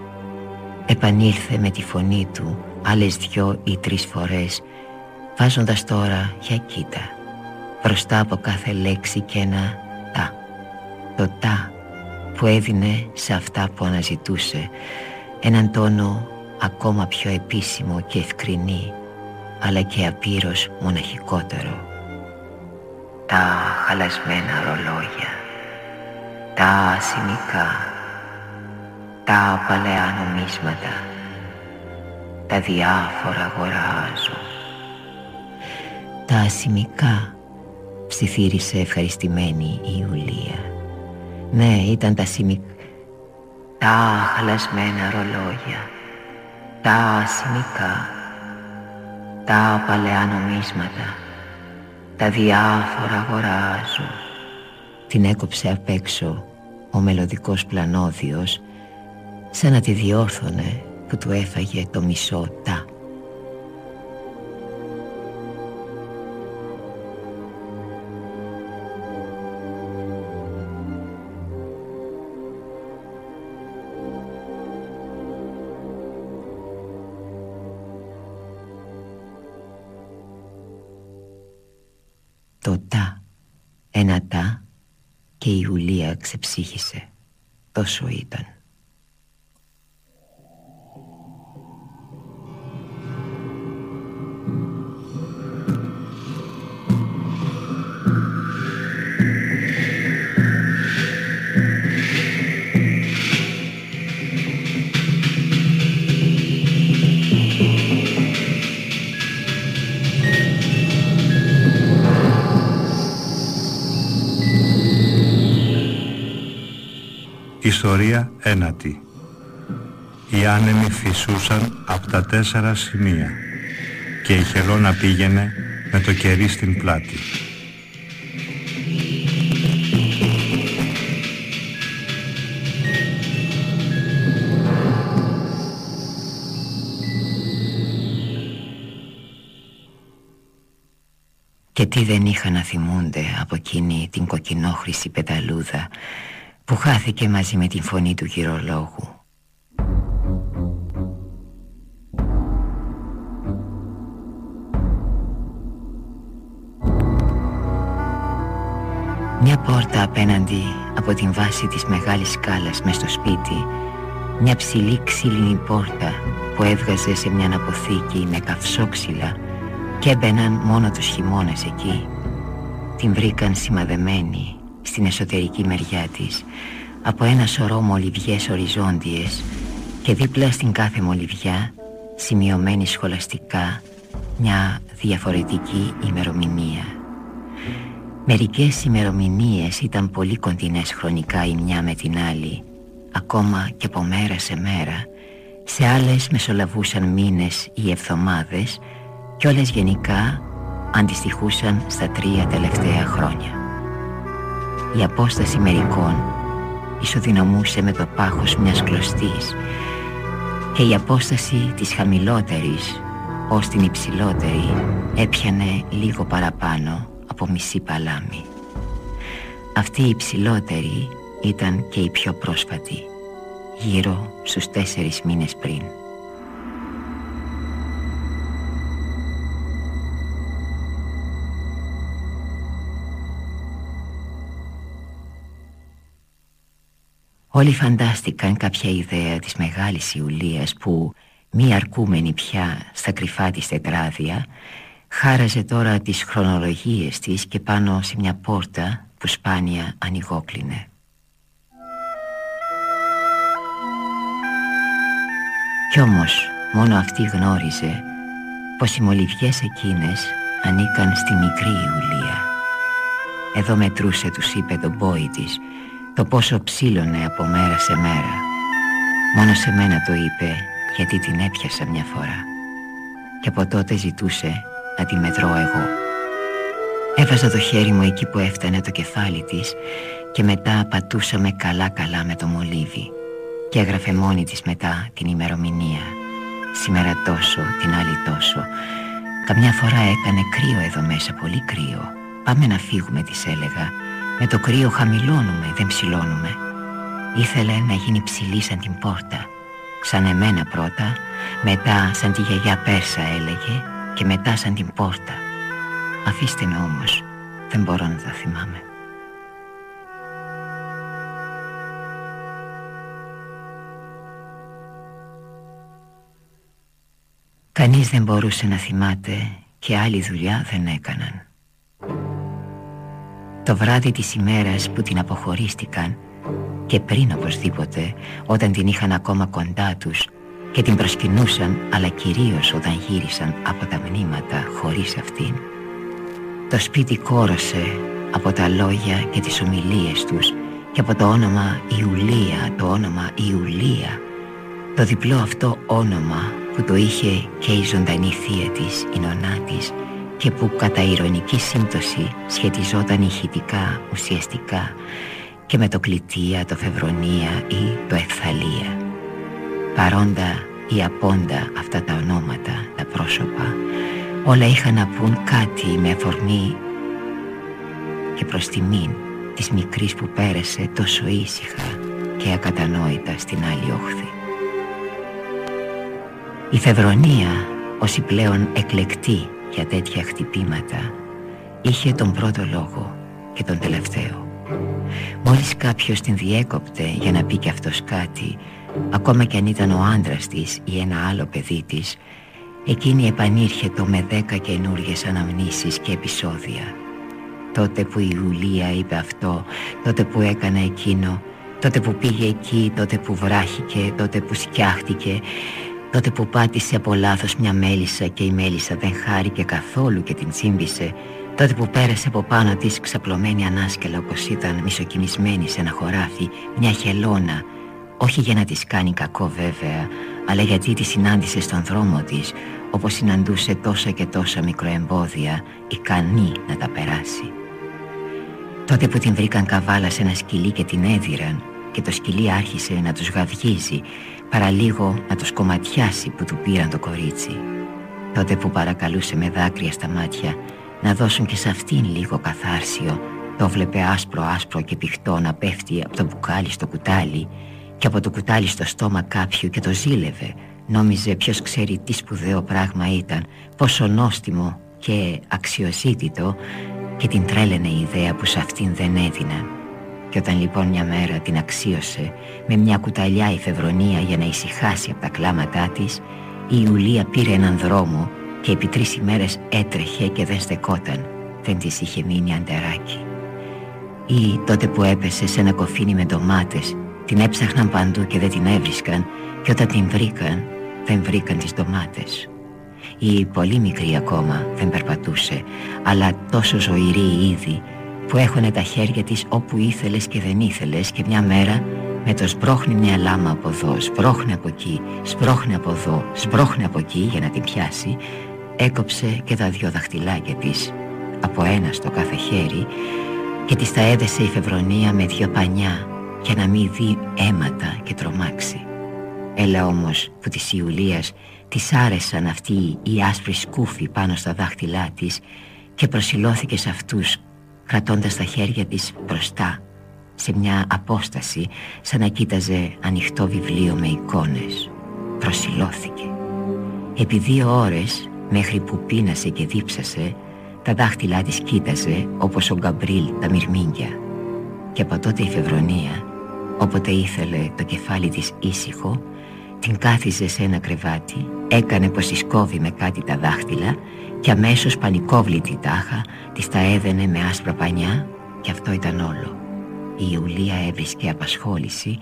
Επανήλθε με τη φωνή του άλλες δυο ή τρεις φορές βάζοντας τώρα για κοίτα μπροστά από κάθε λέξη και ένα «τα». Το «τα» που έδινε σε αυτά που αναζητούσε έναν τόνο ακόμα πιο επίσημο και ευκρινή αλλά και απείρως μοναχικότερο. Τα χαλασμένα ρολόγια τα ασημικά, τα παλαιά νομίσματα, τα διάφορα αγοράζω. Τα ασημικά, ψιθύρισε ευχαριστημένη η Ιουλία. Ναι, ήταν τα ασημικά, τα χαλασμένα ρολόγια, τα ασημικά, τα παλαιά νομίσματα, τα διάφορα αγοράζω την έκοψε απ' έξω ο μελωδικός πλανόδιος σαν να τη διόρθωνε που του έφαγε το μισό τα. Ένα τα και η Ιουλία ξεψύχησε. Τόσο ήταν. Ιστορία ένατη Οι άνεμοι φυσούσαν από τα τέσσερα σημεία και η χελώνα πήγαινε με το κερί στην πλάτη. Και τι δεν είχαν να θυμούνται από εκείνη την κοκκινόχρηση πεταλούδα που χάθηκε μαζί με την φωνή του γυρολόγου. Μια πόρτα απέναντι από την βάση της μεγάλης σκάλας μες στο σπίτι μια ψηλή ξύλινη πόρτα που έβγαζε σε μια αποθήκη με καυσόξυλα και έμπαιναν μόνο τους χειμώνες εκεί την βρήκαν σημαδεμένη στην εσωτερική μεριά της από ένα σωρό μολυβιές οριζόντιες και δίπλα στην κάθε μολυβιά σημειωμένη σχολαστικά μια διαφορετική ημερομηνία. Μερικές ημερομηνίες ήταν πολύ κοντινές χρονικά η μια με την άλλη ακόμα και από μέρα σε μέρα σε άλλες μεσολαβούσαν μήνες ή εβδομάδες και όλες γενικά αντιστοιχούσαν στα τρία τελευταία χρόνια. Η απόσταση μερικών ισοδυναμούσε με το πάχος μιας κλωστής και η απόσταση της χαμηλότερης ως την υψηλότερη έπιανε λίγο παραπάνω από μισή παλάμη. Αυτή η υψηλότερη ήταν και η πιο πρόσφατη, γύρω στους τέσσερις μήνες πριν. Όλοι φαντάστηκαν κάποια ιδέα της μεγάλης Ιουλίας που, μη αρκούμενη πια στα κρυφά της τετράδια, Χάραζε τώρα τις χρονολογίες της και πάνω σε μια πόρτα που σπάνια ανοιγόκλεινε. Κι όμως μόνο αυτή γνώριζε πως οι μολυβιές εκείνες ανήκαν στη μικρή Ιουλία. Εδώ μετρούσε, τους είπε το μπόι της, το πόσο ψήλωνε από μέρα σε μέρα. Μόνο σε μένα το είπε γιατί την έπιασα μια φορά. Και από τότε ζητούσε να τη μετρώ εγώ. Έβαζα το χέρι μου εκεί που έφτανε το κεφάλι της και μετά πατούσαμε καλά καλά με το μολύβι και έγραφε μόνη της μετά την ημερομηνία. Σήμερα τόσο, την άλλη τόσο. Καμιά φορά έκανε κρύο εδώ μέσα, πολύ κρύο. Πάμε να φύγουμε, της έλεγα. Με το κρύο χαμηλώνουμε, δεν ψηλώνουμε. Ήθελε να γίνει ψηλή σαν την πόρτα. Σαν εμένα πρώτα, μετά σαν τη γιαγιά Πέρσα έλεγε και μετά σαν την πόρτα. Αφήστε με όμως, δεν μπορώ να τα θυμάμαι. Κανείς δεν μπορούσε να θυμάται και άλλη δουλειά δεν έκαναν. Το βράδυ της ημέρας που την αποχωρίστηκαν και πριν οπωσδήποτε όταν την είχαν ακόμα κοντά τους και την προσκυνούσαν αλλά κυρίως όταν γύρισαν από τα μνήματα χωρίς αυτήν. Το σπίτι κόρωσε από τα λόγια και τις ομιλίες τους και από το όνομα Ιουλία, το όνομα Ιουλία, το διπλό αυτό όνομα που το είχε και η ζωντανή θεία της, η νονά της και που κατά ηρωνική σύμπτωση σχετιζόταν ηχητικά, ουσιαστικά και με το κλητία, το φευρονία ή το ευθαλία. Παρόντα ή απόντα αυτά τα ονόματα, τα πρόσωπα, όλα είχαν να πούν κάτι με αφορμή και προς τιμήν της μικρής που πέρασε τόσο ήσυχα και ακατανόητα στην άλλη όχθη. Η Φεβρονία, όσοι πλέον εκλεκτή για τέτοια χτυπήματα, είχε τον πρώτο λόγο και τον τελευταίο. Μόλις κάποιος την διέκοπτε για να πει κι αυτός κάτι, ακόμα κι αν ήταν ο άντρας της ή ένα άλλο παιδί της, εκείνη επανήρχεται με δέκα καινούργιες αναμνήσεις και επεισόδια. Τότε που η Ιουλία είπε αυτό, τότε που έκανε εκείνο, τότε που πήγε εκεί, τότε που βράχηκε, τότε που σκιάχτηκε, Τότε που πάτησε από λάθος μια μέλισσα και η μέλισσα δεν χάρηκε καθόλου και την τσίμπησε Τότε που πέρασε από πάνω της ξαπλωμένη ανάσκελα όπως ήταν μισοκινησμένη σε ένα χωράφι Μια χελώνα Όχι για να της κάνει κακό βέβαια Αλλά γιατί τη συνάντησε στον δρόμο της Όπως συναντούσε τόσα και τόσα μικροεμπόδια Ικανή να τα περάσει. Τότε που την βρήκαν καβάλα σε ένα σκυλί και την έδιραν και το σκυλί άρχισε να τους γαυγίζει παραλίγο να το σκοματιάσει που του πήραν το κορίτσι. Τότε που παρακαλούσε με δάκρυα στα μάτια να δώσουν και σε αυτήν λίγο καθάρσιο, το βλέπε άσπρο άσπρο και πηχτό να πέφτει από το μπουκάλι στο κουτάλι και από το κουτάλι στο στόμα κάποιου και το ζήλευε. Νόμιζε ποιος ξέρει τι σπουδαίο πράγμα ήταν, πόσο νόστιμο και αξιοζήτητο και την τρέλαινε η ιδέα που σε αυτήν δεν έδιναν. Και όταν λοιπόν μια μέρα την αξίωσε με μια κουταλιά η Φεβρονία για να ησυχάσει από τα κλάματά της, η Ιουλία πήρε έναν δρόμο και επί τρεις ημέρες έτρεχε και δεν στεκόταν. Δεν της είχε μείνει αντεράκι. Ή τότε που έπεσε σε ένα κοφίνι με ντομάτες, την έψαχναν παντού και δεν την έβρισκαν και όταν την βρήκαν, δεν βρήκαν τις ντομάτες. Η πολύ μικρή ακόμα δεν περπατούσε, αλλά τόσο ζωηρή ήδη που έχωνε τα χέρια της όπου ήθελες και δεν ήθελες και μια μέρα με το σπρώχνει μια λάμα από εδώ, σπρώχνει από εκεί, σπρώχνει από εδώ, σπρώχνει από εκεί για να την πιάσει, έκοψε και τα δυο δαχτυλάκια της από ένα στο κάθε χέρι και της τα έδεσε η φευρονία με δυο πανιά για να μην δει αίματα και τρομάξει. Έλα όμως που της Ιουλίας της άρεσαν αυτοί οι άσπροι σκούφοι πάνω στα δάχτυλά της και προσιλώθηκε σε αυτούς κρατώντας τα χέρια της μπροστά σε μια απόσταση σαν να κοίταζε ανοιχτό βιβλίο με εικόνες. Προσιλώθηκε. Επί δύο ώρες, μέχρι που πείνασε και δίψασε, τα δάχτυλά της κοίταζε όπως ο Γκαμπρίλ τα μυρμήγκια. Και από τότε η Φεβρονία, όποτε ήθελε το κεφάλι της ήσυχο, την κάθιζε σε ένα κρεβάτι, έκανε πως ισκόβει με κάτι τα δάχτυλα και αμέσως πανικόβλητη τάχα της τα έδαινε με άσπρα πανιά και αυτό ήταν όλο. Η Ιουλία έβρισκε απασχόληση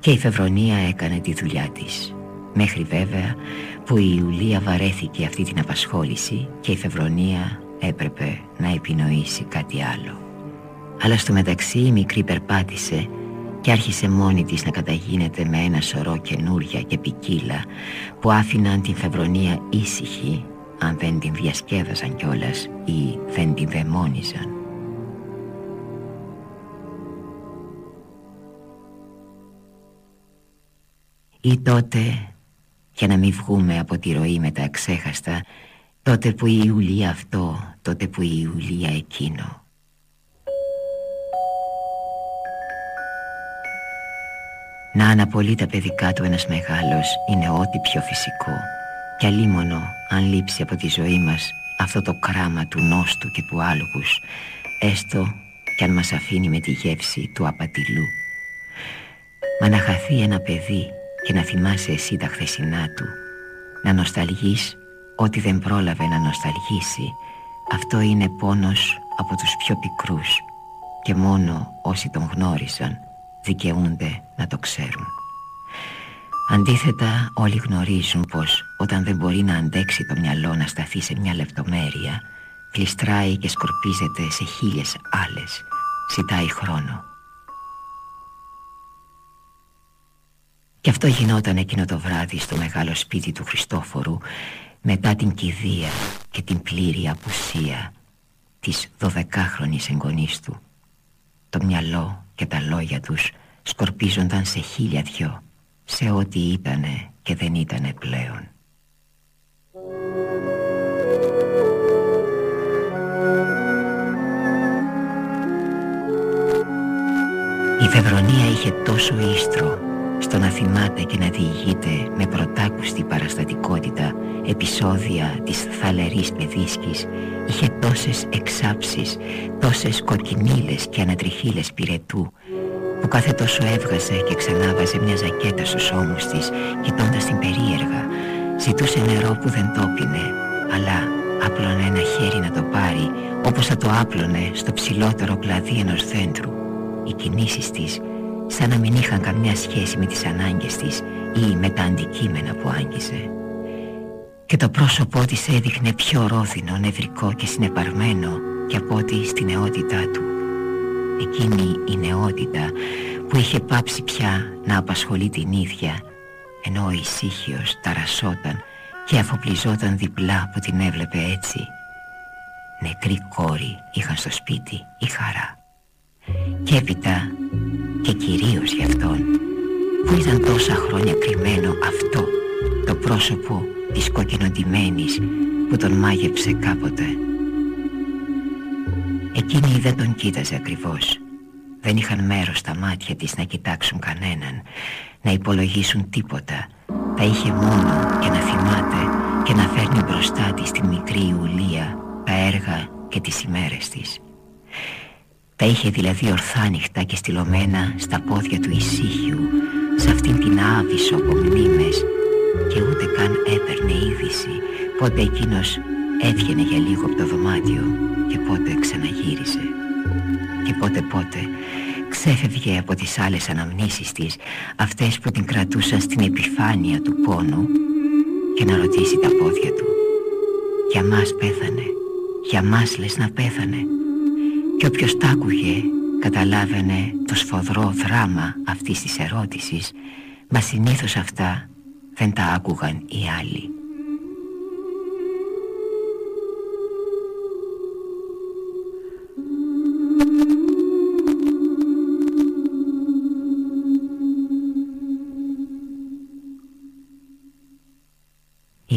και η Φεβρονία έκανε τη δουλειά της. Μέχρι βέβαια που η Ιουλία βαρέθηκε αυτή την απασχόληση και η Φεβρονία έπρεπε να επινοήσει κάτι άλλο. Αλλά στο μεταξύ η μικρή περπάτησε και άρχισε μόνη της να καταγίνεται με ένα σωρό καινούρια και ποικίλα που άφηναν την Φεβρονία ήσυχη αν δεν την διασκέδαζαν κιόλας ή δεν την δαιμόνιζαν. Ή τότε, για να μην βγούμε από τη ροή με τα εξέχαστα, τότε που η Ιουλία αυτό, τότε που η Ιουλία εκείνο. Να αναπολύει τα παιδικά του ένας μεγάλος είναι ό,τι πιο φυσικό κι αλίμονο αν λείψει από τη ζωή μας αυτό το κράμα του νόστου και του άλογους έστω κι αν μας αφήνει με τη γεύση του απατηλού. Μα να χαθεί ένα παιδί και να θυμάσαι εσύ τα χθεσινά του να νοσταλγείς ό,τι δεν πρόλαβε να νοσταλγήσει αυτό είναι πόνος από τους πιο πικρούς και μόνο όσοι τον γνώρισαν δικαιούνται να το ξέρουν. Αντίθετα όλοι γνωρίζουν πως όταν δεν μπορεί να αντέξει το μυαλό να σταθεί σε μια λεπτομέρεια κλειστράει και σκορπίζεται σε χίλιες άλλες, ζητάει χρόνο. Και αυτό γινόταν εκείνο το βράδυ στο μεγάλο σπίτι του Χριστόφορου μετά την κηδεία και την πλήρη απουσία της δωδεκάχρονης εγγονής του. Το μυαλό και τα λόγια τους σκορπίζονταν σε χίλια δυο σε ό,τι ήτανε και δεν ήτανε πλέον. Η Φεβρονία είχε τόσο ίστρο στο να θυμάται και να διηγείται με πρωτάκουστη παραστατικότητα επεισόδια της θαλερής παιδίσκης είχε τόσες εξάψεις, τόσες κοκκινίλες και ανατριχίλες πυρετού που κάθε τόσο έβγαζε και ξανάβαζε μια ζακέτα στους ώμους της κοιτώντας την περίεργα. Ζητούσε νερό που δεν το πίνε αλλά άπλωνε ένα χέρι να το πάρει όπως θα το άπλωνε στο ψηλότερο κλαδί ενός δέντρου. Οι κινήσεις της σαν να μην είχαν καμιά σχέση με τις ανάγκες της ή με τα αντικείμενα που άγγιζε. Και το πρόσωπό της έδειχνε πιο ρόθινο, νευρικό και συνεπαρμένο και από ό,τι στην νεότητά του εκείνη η νεότητα που είχε πάψει πια να απασχολεί την ίδια ενώ ο ησύχιος ταρασσόταν και αφοπλιζόταν διπλά που την έβλεπε έτσι. Νεκρή κόρη είχαν στο σπίτι η χαρά. Και έπειτα και κυρίως γι' αυτόν που ήταν τόσα χρόνια κρυμμένο αυτό το πρόσωπο της κοκκινοντημένης που τον μάγεψε κάποτε Εκείνη δεν τον κοίταζε ακριβώς. Δεν είχαν μέρος στα μάτια της να κοιτάξουν κανέναν Να υπολογίσουν τίποτα. Τα είχε μόνο και να θυμάται Και να φέρνει μπροστά της τη μικρή Ιουλία Τα έργα και τις ημέρες της. Τα είχε δηλαδή ορθάνυχτα και στυλωμένα Στα πόδια του ησύχιου Σε αυτήν την άβυσο από μνήμες Και ούτε καν έπαιρνε είδηση Πότε εκείνος έβγαινε για λίγο από το δωμάτιο και πότε ξαναγύρισε. Και πότε πότε ξέφευγε από τις άλλες αναμνήσεις της αυτές που την κρατούσαν στην επιφάνεια του πόνου και να ρωτήσει τα πόδια του. «Για μας πέθανε, για μας λες να πέθανε» και όποιος τ' άκουγε καταλάβαινε το σφοδρό δράμα αυτής της ερώτησης μα συνήθως αυτά δεν τα άκουγαν οι άλλοι.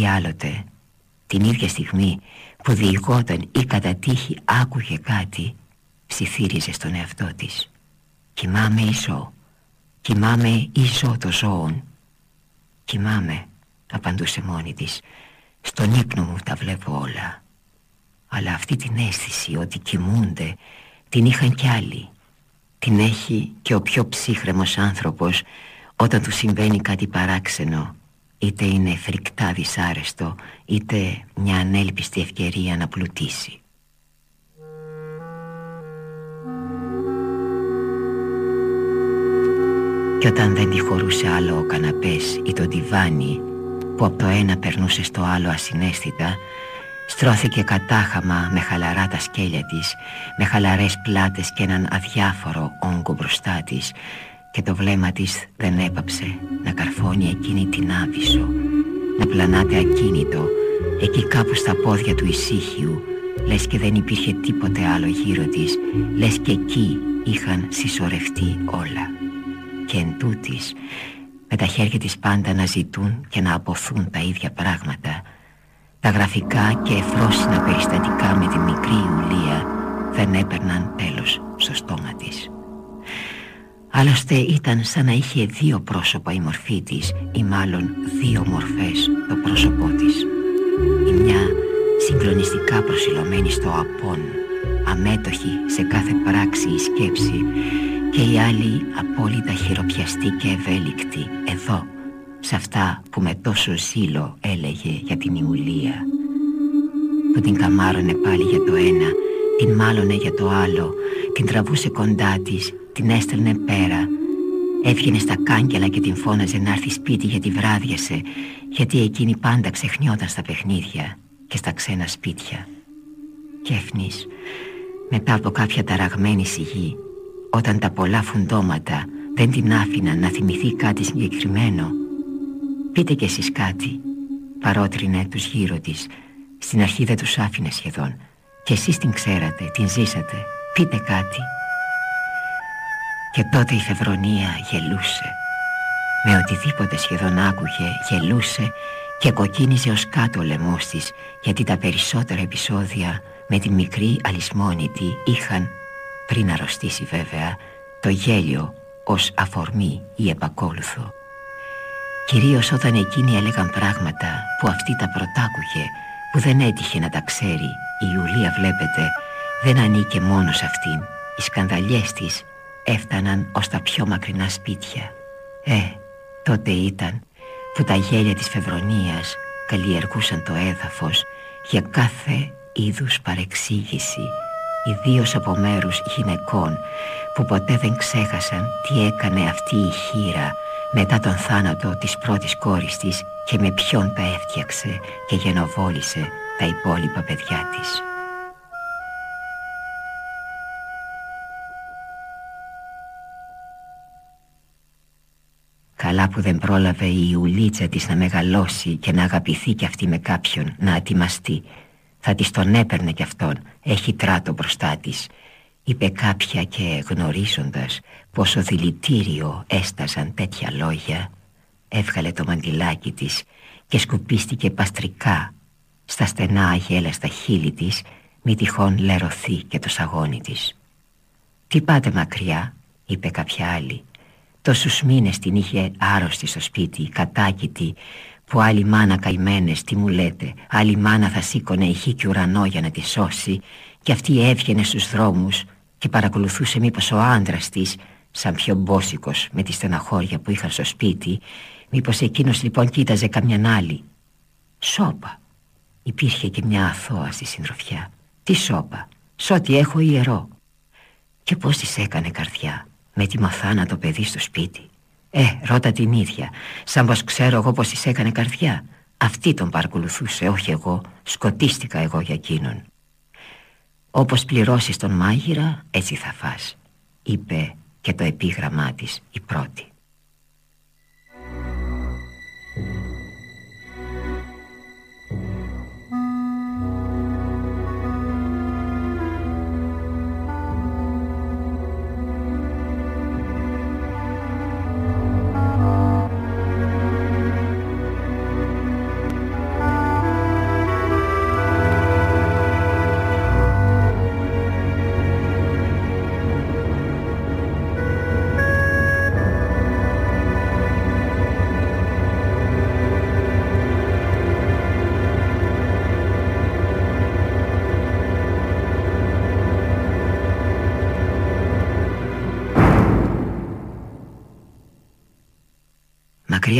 Ή άλλοτε την ίδια στιγμή που διηγόταν ή κατά τύχη άκουγε κάτι ψιθύριζε στον εαυτό της «Κοιμάμαι ή ζω, κοιμάμαι ή ζω το ζώον». «Κοιμάμαι», απαντούσε μόνη της, «στον ύπνο μου τα βλέπω όλα». Αλλά αυτή την αίσθηση ότι κοιμούνται την είχαν κι άλλοι. Την έχει και ο πιο ψύχρεμος άνθρωπος όταν του συμβαίνει κάτι παράξενο είτε είναι φρικτά δυσάρεστο είτε μια ανέλπιστη ευκαιρία να πλουτίσει. Κι όταν δεν τη χωρούσε άλλο ο καναπές ή το τιβάνι που από το ένα περνούσε στο άλλο ασυναίσθητα στρώθηκε κατάχαμα με χαλαρά τα σκέλια της με χαλαρές πλάτες και έναν αδιάφορο όγκο μπροστά της και το βλέμμα της δεν έπαψε να καρφώνει εκείνη την άβυσο να πλανάται ακίνητο εκεί κάπου στα πόδια του ησύχιου λες και δεν υπήρχε τίποτε άλλο γύρω της λες και εκεί είχαν συσσωρευτεί όλα. Και εν τούτης, με τα χέρια της πάντα να ζητούν και να αποθούν τα ίδια πράγματα τα γραφικά και εφρόσινα περιστατικά με τη μικρή Ιουλία δεν έπαιρναν τέλος στο στόμα της Άλλωστε ήταν σαν να είχε δύο πρόσωπα η μορφή της ή μάλλον δύο μορφές το πρόσωπό της. Η μια συγκλονιστικά προσιλωμένη στο απόν αμέτωχη σε κάθε πράξη ή σκέψη και η άλλη απόλυτα χειροπιαστή και ευέλικτη εδώ σε αυτά που με τόσο ζήλο έλεγε για την Ιουλία που την καμάρωνε πάλι για το ένα την μάλωνε για το άλλο την τραβούσε κοντά της την έστελνε πέρα. Έβγαινε στα κάγκελα και την φώναζε να έρθει σπίτι γιατί βράδιασε Γιατί εκείνη πάντα ξεχνιόταν στα παιχνίδια και στα ξένα σπίτια. Και έφνης μετά από κάποια ταραγμένη σιγή Όταν τα πολλά φουντώματα δεν την άφηναν να θυμηθεί κάτι συγκεκριμένο Πείτε κι εσείς κάτι Παρότρινε τους γύρω της. Στην αρχή δεν τους άφηνε σχεδόν. Και εσείς την ξέρατε, την ζήσατε. Πείτε κάτι και τότε η Φεβρονία γελούσε. Με οτιδήποτε σχεδόν άκουγε γελούσε Και κοκκίνιζε ως κάτω ο λαιμός της Γιατί τα περισσότερα επεισόδια με την μικρή αλυσμόνητη είχαν Πριν αρρωστήσει βέβαια το γέλιο ως αφορμή ή επακόλουθο. Κυρίως όταν εκείνοι έλεγαν πράγματα που αυτή τα πρωτάκουγε Που δεν έτυχε να τα ξέρει Η Ιουλία βλέπετε δεν ανήκε μόνο σε αυτήν. Οι σκανδαλιές της έφταναν ως τα πιο μακρινά σπίτια Ε, τότε ήταν που τα γέλια της Φεβρονίας καλλιεργούσαν το έδαφος για κάθε είδους παρεξήγηση ιδίως από μέρους γυναικών που ποτέ δεν ξέχασαν τι έκανε αυτή η χείρα μετά τον θάνατο της πρώτης κόρης της και με ποιον τα έφτιαξε και γενοβόλησε τα υπόλοιπα παιδιά της. Καλά που δεν πρόλαβε η Ιουλίτσα της να μεγαλώσει και να αγαπηθεί κι αυτή με κάποιον, να ατιμαστεί. Θα της τον έπαιρνε κι αυτόν, έχει τράτο μπροστά της. Είπε κάποια και γνωρίζοντας πόσο δηλητήριο έσταζαν τέτοια λόγια, έβγαλε το μαντιλάκι της και σκουπίστηκε παστρικά στα στενά αγέλα στα χείλη της, μη τυχόν λερωθεί και το σαγόνι της. «Τι πάτε μακριά», είπε κάποια άλλη Τόσους μήνες την είχε άρρωστη στο σπίτι, κατάκητη Που άλλη μάνα καημένες, τι μου λέτε Άλλη μάνα θα σήκωνε ηχή και ουρανό για να τη σώσει Και αυτή έβγαινε στους δρόμους Και παρακολουθούσε μήπως ο άντρας της Σαν πιο μπόσικος με τη στεναχώρια που είχαν στο σπίτι Μήπως εκείνος λοιπόν κοίταζε καμιαν άλλη. Σώπα. Υπήρχε και μια αθώα στη συντροφιά. Τι σώπα. Σ' ό,τι έχω ιερό. Και πως της έκανε καρδιά με τη μαθάνα το παιδί στο σπίτι. Ε, ρώτα την ίδια. Σαν πως ξέρω εγώ πως της έκανε καρδιά. Αυτή τον παρακολουθούσε, όχι εγώ. Σκοτίστηκα εγώ για εκείνον. Όπως πληρώσεις τον μάγειρα Έτσι θα φας Είπε και το επίγραμμά της η πρώτη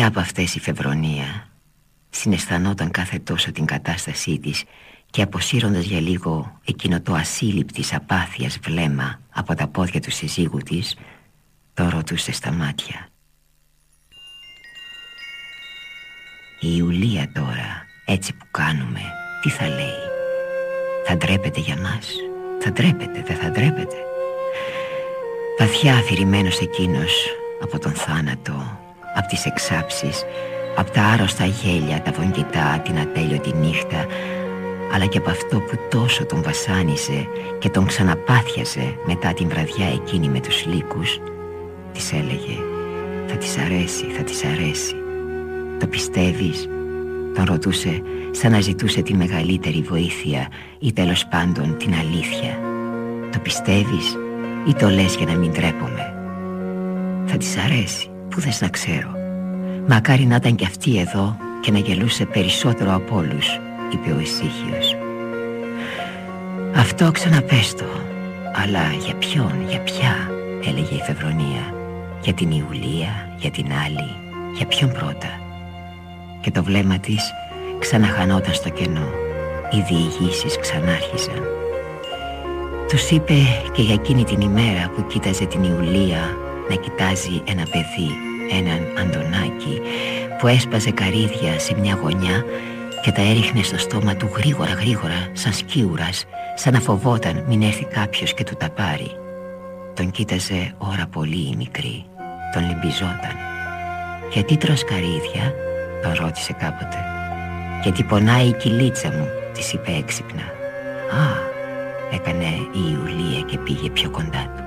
Μακριά από αυτές η Φεβρονία συναισθανόταν κάθε τόσο την κατάστασή της και αποσύροντας για λίγο εκείνο το ασύλληπτης απάθειας βλέμμα από τα πόδια του συζύγου της, το ρωτούσε στα μάτια. Η Ιουλία τώρα, έτσι που κάνουμε, τι θα λέει; Θα ντρέπεται για μας; Θα ντρέπεται, δεν θα ντρέπεται; Βαθιά αφηρημένος εκείνος από τον θάνατο, από τις εξάψεις, από τα άρρωστα γέλια, τα βογγητά, την ατέλειωτη νύχτα, αλλά και από αυτό που τόσο τον βασάνιζε και τον ξαναπάθιαζε μετά την βραδιά εκείνη με τους λύκους, της έλεγε «Θα της αρέσει, θα της αρέσει». «Το πιστεύεις» τον ρωτούσε σαν να ζητούσε τη μεγαλύτερη βοήθεια ή τέλος πάντων την αλήθεια. «Το πιστεύεις» ή το λες για να μην τρέπομαι; «Θα της αρέσει, που θες να ξέρω». «Μακάρι να ήταν κι αυτή εδώ και να γελούσε περισσότερο από όλους», είπε ο ησύχιος. «Αυτό ξαναπέστο, αλλά για ποιον, για ποια» έλεγε η Φεβρονία για την Ιουλία, για την άλλη, για ποιον πρώτα. Και το βλέμμα της ξαναχανόταν στο κενό. Οι διηγήσεις ξανάρχιζαν. Τους είπε και για εκείνη την ημέρα που κοίταζε την Ιουλία να κοιτάζει ένα παιδί, έναν Αντωνάκη που έσπαζε καρύδια σε μια γωνιά και τα έριχνε στο στόμα του γρήγορα γρήγορα σαν σκίουρας σαν να φοβόταν μην έρθει κάποιος και του τα πάρει. Τον κοίταζε ώρα πολύ η μικρή τον λυμπιζόταν. «Γιατί τρως καρύδια» τον ρώτησε κάποτε. «Γιατί πονάει η κυλίτσα μου» της είπε έξυπνα. «Α» έκανε η Ιουλία και πήγε πιο κοντά του.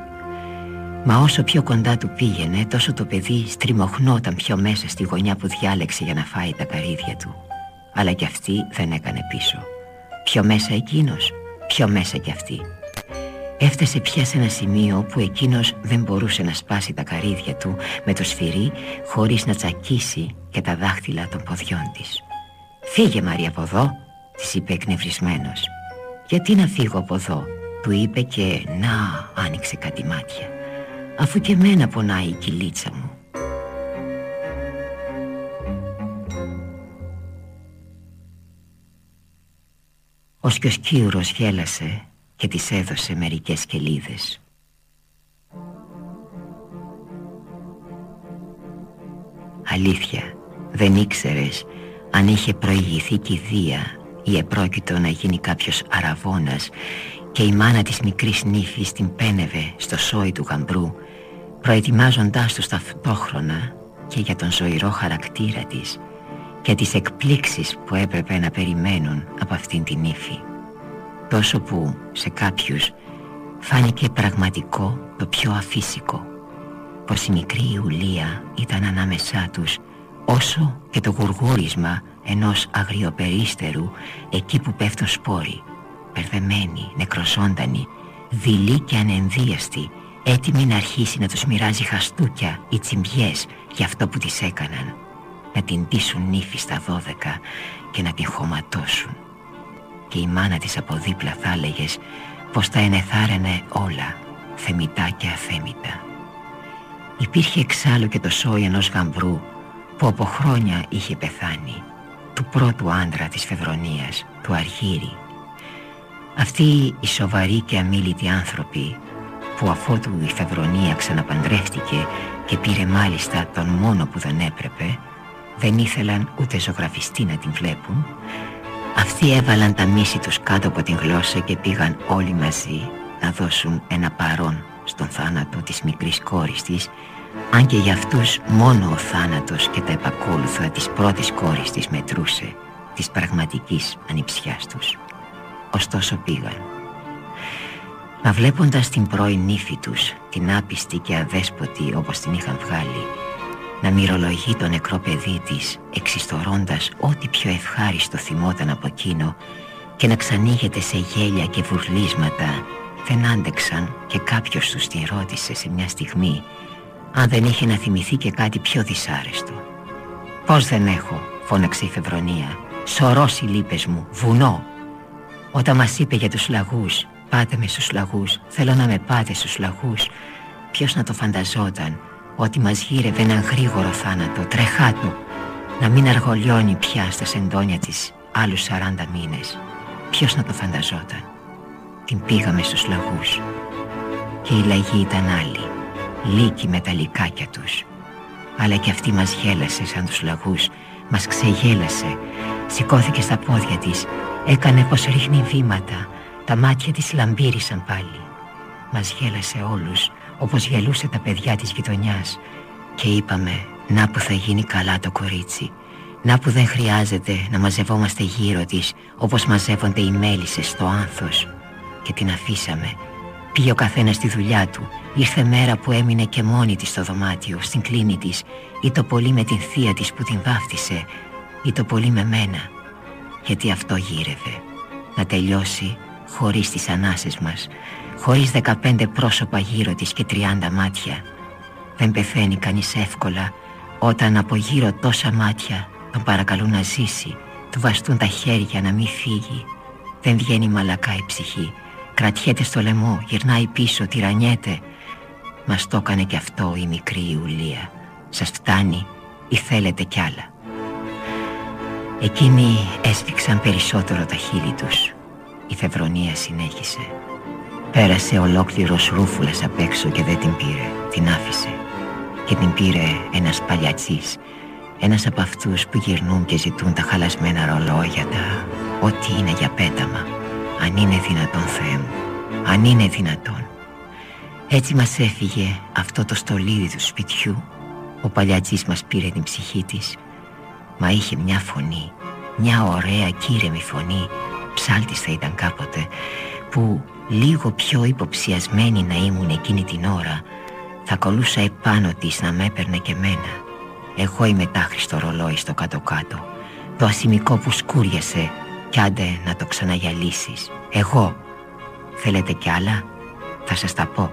Μα όσο πιο κοντά του πήγαινε τόσο το παιδί στριμωχνόταν πιο μέσα στη γωνιά που διάλεξε για να φάει τα καρύδια του. Αλλά κι αυτή δεν έκανε πίσω. Πιο μέσα εκείνος, πιο μέσα κι αυτή. Έφτασε πια σε ένα σημείο που εκείνος δεν μπορούσε να σπάσει τα καρύδια του με το σφυρί χωρίς να τσακίσει και τα δάχτυλα των ποδιών της. «Φύγε Μαρία από εδώ», της είπε εκνευρισμένος. «Γιατί να φύγω από εδώ», του είπε και «Να», άνοιξε κάτι μάτια. «Αφού και μένα πονάει η κυλίτσα μου». Ο Σκιοσκίουρος γέλασε και της έδωσε μερικές κελίδες. Αλήθεια, δεν ήξερες αν είχε προηγηθεί κηδεία ή επρόκειτο να γίνει κάποιος αραβώνας και η μάνα της μικρής νύφης την πένευε στο σόι του γαμπρού προετοιμάζοντάς τους ταυτόχρονα και για τον ζωηρό χαρακτήρα της και τις εκπλήξεις που έπρεπε να περιμένουν από αυτήν την νύφη τόσο που σε κάποιους φάνηκε πραγματικό το πιο αφύσικο πως η μικρή Ιουλία ήταν ανάμεσά τους όσο και το γουργούρισμα ενός αγριοπερίστερου εκεί που πέφτουν σπόροι περδεμένη, νεκροζώντανη, δειλή και ανενδίαστη έτοιμη να αρχίσει να τους μοιράζει χαστούκια ή τσιμπιές για αυτό που τις έκαναν να την τίσουν νύφη στα δώδεκα και να την χωματώσουν και η μάνα της από δίπλα θα έλεγες πως τα ενεθάρρενε όλα, θεμητά και αθέμητα. Υπήρχε εξάλλου και το σόι ενός γαμβρού που από χρόνια είχε πεθάνει, του πρώτου άντρα της Φεδρονίας, του Αργύρη. Αυτοί οι σοβαροί και αμήλυτοι άνθρωποι που αφότου η Φεδρονία ξαναπαντρεύτηκε και πήρε μάλιστα τον μόνο που δεν έπρεπε, δεν ήθελαν ούτε ζωγραφιστή να την βλέπουν, αυτοί έβαλαν τα μίση τους κάτω από την γλώσσα και πήγαν όλοι μαζί να δώσουν ένα παρόν στον θάνατο της μικρής κόρης της αν και για αυτούς μόνο ο θάνατος και τα επακόλουθα της πρώτης κόρης της μετρούσε της πραγματικής ανιψιάς τους. Ωστόσο πήγαν. Μα βλέποντας την πρώην νύφη τους, την άπιστη και αδέσποτη όπως την είχαν βγάλει να μυρολογεί το νεκρό παιδί της εξιστορώντας ό,τι πιο ευχάριστο θυμόταν από εκείνο και να ξανοίγεται σε γέλια και βουρλίσματα δεν άντεξαν και κάποιος τους την ρώτησε σε μια στιγμή αν δεν είχε να θυμηθεί και κάτι πιο δυσάρεστο. «Πώς δεν έχω» φώναξε η Φεβρονία «Σωρός οι λύπες μου, βουνό» Όταν μας είπε για τους λαγούς «Πάτε με στους λαγούς, θέλω να με πάτε στους λαγούς» Ποιος να το φανταζόταν ότι μας γύρευε έναν γρήγορο θάνατο, τρεχάτο να μην αργολιώνει πια στα σεντόνια της άλλους 40 μήνες. Ποιος να το φανταζόταν. Την πήγαμε στους λαγούς. Και η λαγή ήταν άλλη, λύκη με τα λικάκια τους. Αλλά και αυτή μας γέλασε σαν τους λαγούς, μας ξεγέλασε, σηκώθηκε στα πόδια της, έκανε πως ρίχνει βήματα, τα μάτια της λαμπύρισαν πάλι. Μας γέλασε όλους, όπως γελούσε τα παιδιά της γειτονιάς. Και είπαμε να που θα γίνει καλά το κορίτσι. Να που δεν χρειάζεται να μαζευόμαστε γύρω της όπως μαζεύονται οι μέλισσες στο άνθος και την αφήσαμε. Πήγε ο καθένας στη δουλειά του. Ήρθε μέρα που έμεινε και μόνη της στο δωμάτιο Στην κλίνη της. Ή το πολύ με την θεία της που την βάφτισε Ή το πολύ με μένα. Γιατί αυτό γύρευε. Να τελειώσει χωρίς τις ανάσες μας Χωρίς δεκαπέντε πρόσωπα γύρω της και τριάντα μάτια. Δεν πεθαίνει κανείς εύκολα Όταν από γύρω τόσα μάτια Τον παρακαλούν να ζήσει Του βαστούν τα χέρια να μην φύγει. Δεν βγαίνει μαλακά η ψυχή. Κρατιέται στο λαιμό, γυρνάει πίσω, τυραννιέται. Μας το έκανε κι αυτό η μικρή Ιουλία. Σας φτάνει ή θέλετε κι άλλα; Εκείνοι έσφιξαν περισσότερο τα χείλη τους Η Θευρονία συνέχισε. Πέρασε ολόκληρος ρούφουλας απ' έξω και δεν την πήρε. Την άφησε. Και την πήρε ένας παλιατσής. Ένας από αυτούς που γυρνούν και ζητούν τα χαλασμένα ρολόγια Τα ό,τι είναι για πέταμα. Αν είναι δυνατόν Θεέ μου. Αν είναι δυνατόν Έτσι μας έφυγε αυτό το στολίδι του σπιτιού. Ο παλιατζής μας πήρε την ψυχή της. Μα είχε μια φωνή Μια ωραία κύρεμη φωνή Ψάλτης θα ήταν κάποτε Που λίγο πιο υποψιασμένη να ήμουν εκείνη την ώρα Θα κολούσα επάνω της να με έπαιρνε και μένα. Εγώ είμαι τάχρηστο ρολόι στο κάτω-κάτω. Το ασημικό που σκούριασε κι άντε να το ξαναγιαλίσεις Εγώ Θέλετε κι άλλα; Θα σας τα πω.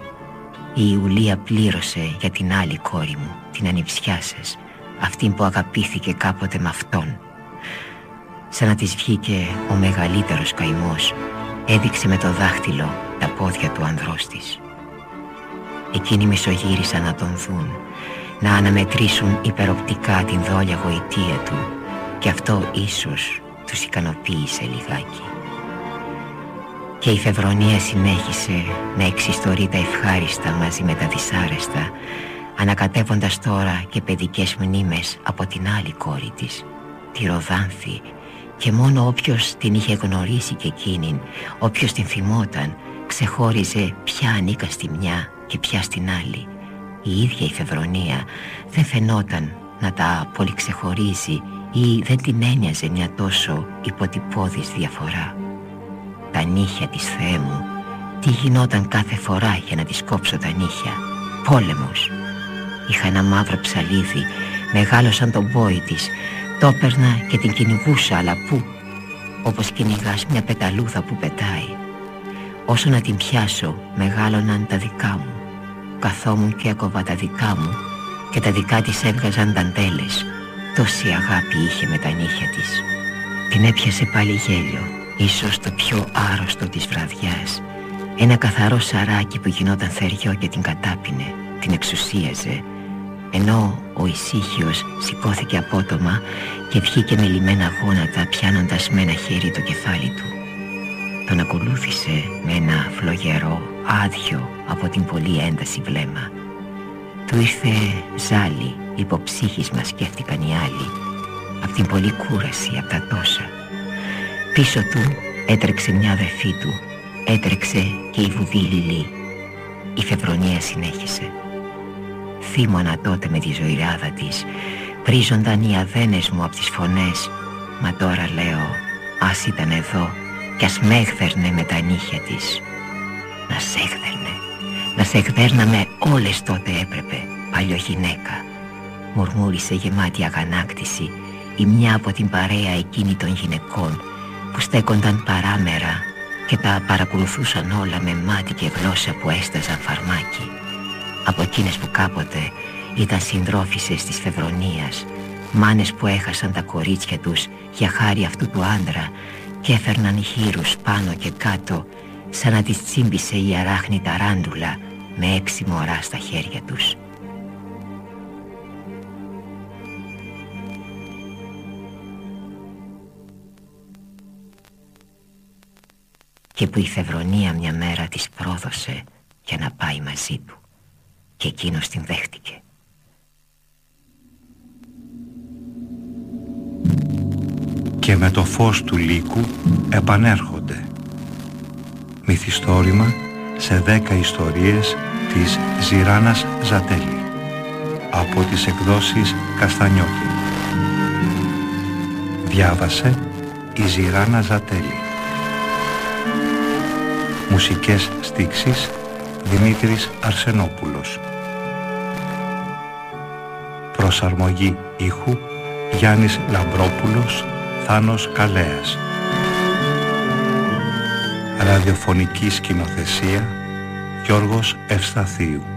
Η Ιουλία πλήρωσε για την άλλη κόρη μου Την ανιψιά σας Αυτήν που αγαπήθηκε κάποτε με αυτόν Σαν να της βγήκε ο μεγαλύτερος καημός Έδειξε με το δάχτυλο τα πόδια του ανδρός της. Εκείνοι μισογύρισαν να τον δουν Να αναμετρήσουν υπεροπτικά την δόλια γοητεία του Και αυτό ίσως τους ικανοποίησε λιγάκι. Και η Φεβρονία συνέχισε να εξιστορεί τα ευχάριστα μαζί με τα δυσάρεστα Ανακατεύοντας τώρα και παιδικές μνήμες από την άλλη κόρη της Τη Ροδάνθη και μόνο όποιος την είχε γνωρίσει και εκείνην Όποιος την θυμόταν Ξεχώριζε ποια ανήκα στη μια και ποια στην άλλη. Η ίδια η Φεβρονία δεν φαινόταν να τα πολυξεχωρίζει Ή δεν την ένοιαζε μια τόσο υποτυπώδης διαφορά. Τα νύχια της Θεέ μου Τι γινόταν κάθε φορά για να της κόψω τα νύχια. Πόλεμος. Είχα ένα μαύρο ψαλίδι Μεγάλο σαν τον πόη της το έπαιρνα και την κυνηγούσα αλλά πού; Όπως κυνηγάς μια πεταλούδα που πετάει. Όσο να την πιάσω μεγάλωναν τα δικά μου. Καθόμουν και έκοβα τα δικά μου Και τα δικά της έβγαζαν ταντέλες Τόση αγάπη είχε με τα νύχια της. Την έπιασε πάλι γέλιο Ίσως το πιο άρρωστο της βραδιάς. Ένα καθαρό σαράκι που γινόταν θεριό και την κατάπινε Την εξουσίαζε ενώ ο ησύχιος σηκώθηκε απότομα και βγήκε με λιμένα γόνατα πιάνοντας με ένα χέρι το κεφάλι του. Τον ακολούθησε με ένα φλογερό, άδειο από την πολλή ένταση βλέμμα. Του ήρθε ζάλι, υποψύχισμα σκέφτηκαν οι άλλοι, από την πολλή κούραση, από τα τόσα. Πίσω του έτρεξε μια αδερφή του, έτρεξε και η βουδή Λιλή. Η φευρονία συνέχισε θύμωνα τότε με τη ζωηράδα της Πρίζονταν οι αδένες μου από τις φωνές. Μα τώρα λέω Ας ήταν εδώ Κι ας με έχδερνε με τα νύχια της. Να σε έχδερνε Να σε έχδερναμε όλες τότε έπρεπε Παλιογυναίκα Μουρμούρισε γεμάτη αγανάκτηση Η μια από την παρέα εκείνη των γυναικών Που στέκονταν παράμερα Και τα παρακολουθούσαν όλα με μάτι και γλώσσα που έσταζαν φαρμάκι από εκείνες που κάποτε ήταν συντρόφισες της Φεβρονίας, μάνες που έχασαν τα κορίτσια τους για χάρη αυτού του άντρα και έφερναν γύρους πάνω και κάτω σαν να τις τσίμπησε η αράχνη ταράντουλα με έξι μωρά στα χέρια τους. και που η Φεβρονία μια μέρα της πρόδωσε για να πάει μαζί του και εκείνος την δέχτηκε. Και με το φως του λύκου επανέρχονται. Μυθιστόρημα σε δέκα ιστορίες της Ζηράνας Ζατέλη από τις εκδόσεις Καστανιώτη. Διάβασε η Ζηράνα Ζατέλη. Μουσικές στίξεις Δημήτρης Αρσενόπουλος. Προσαρμογή ήχου Γιάννης Λαμπρόπουλος Θάνος Καλέας. Ραδιοφωνική σκηνοθεσία Γιώργος Ευσταθίου.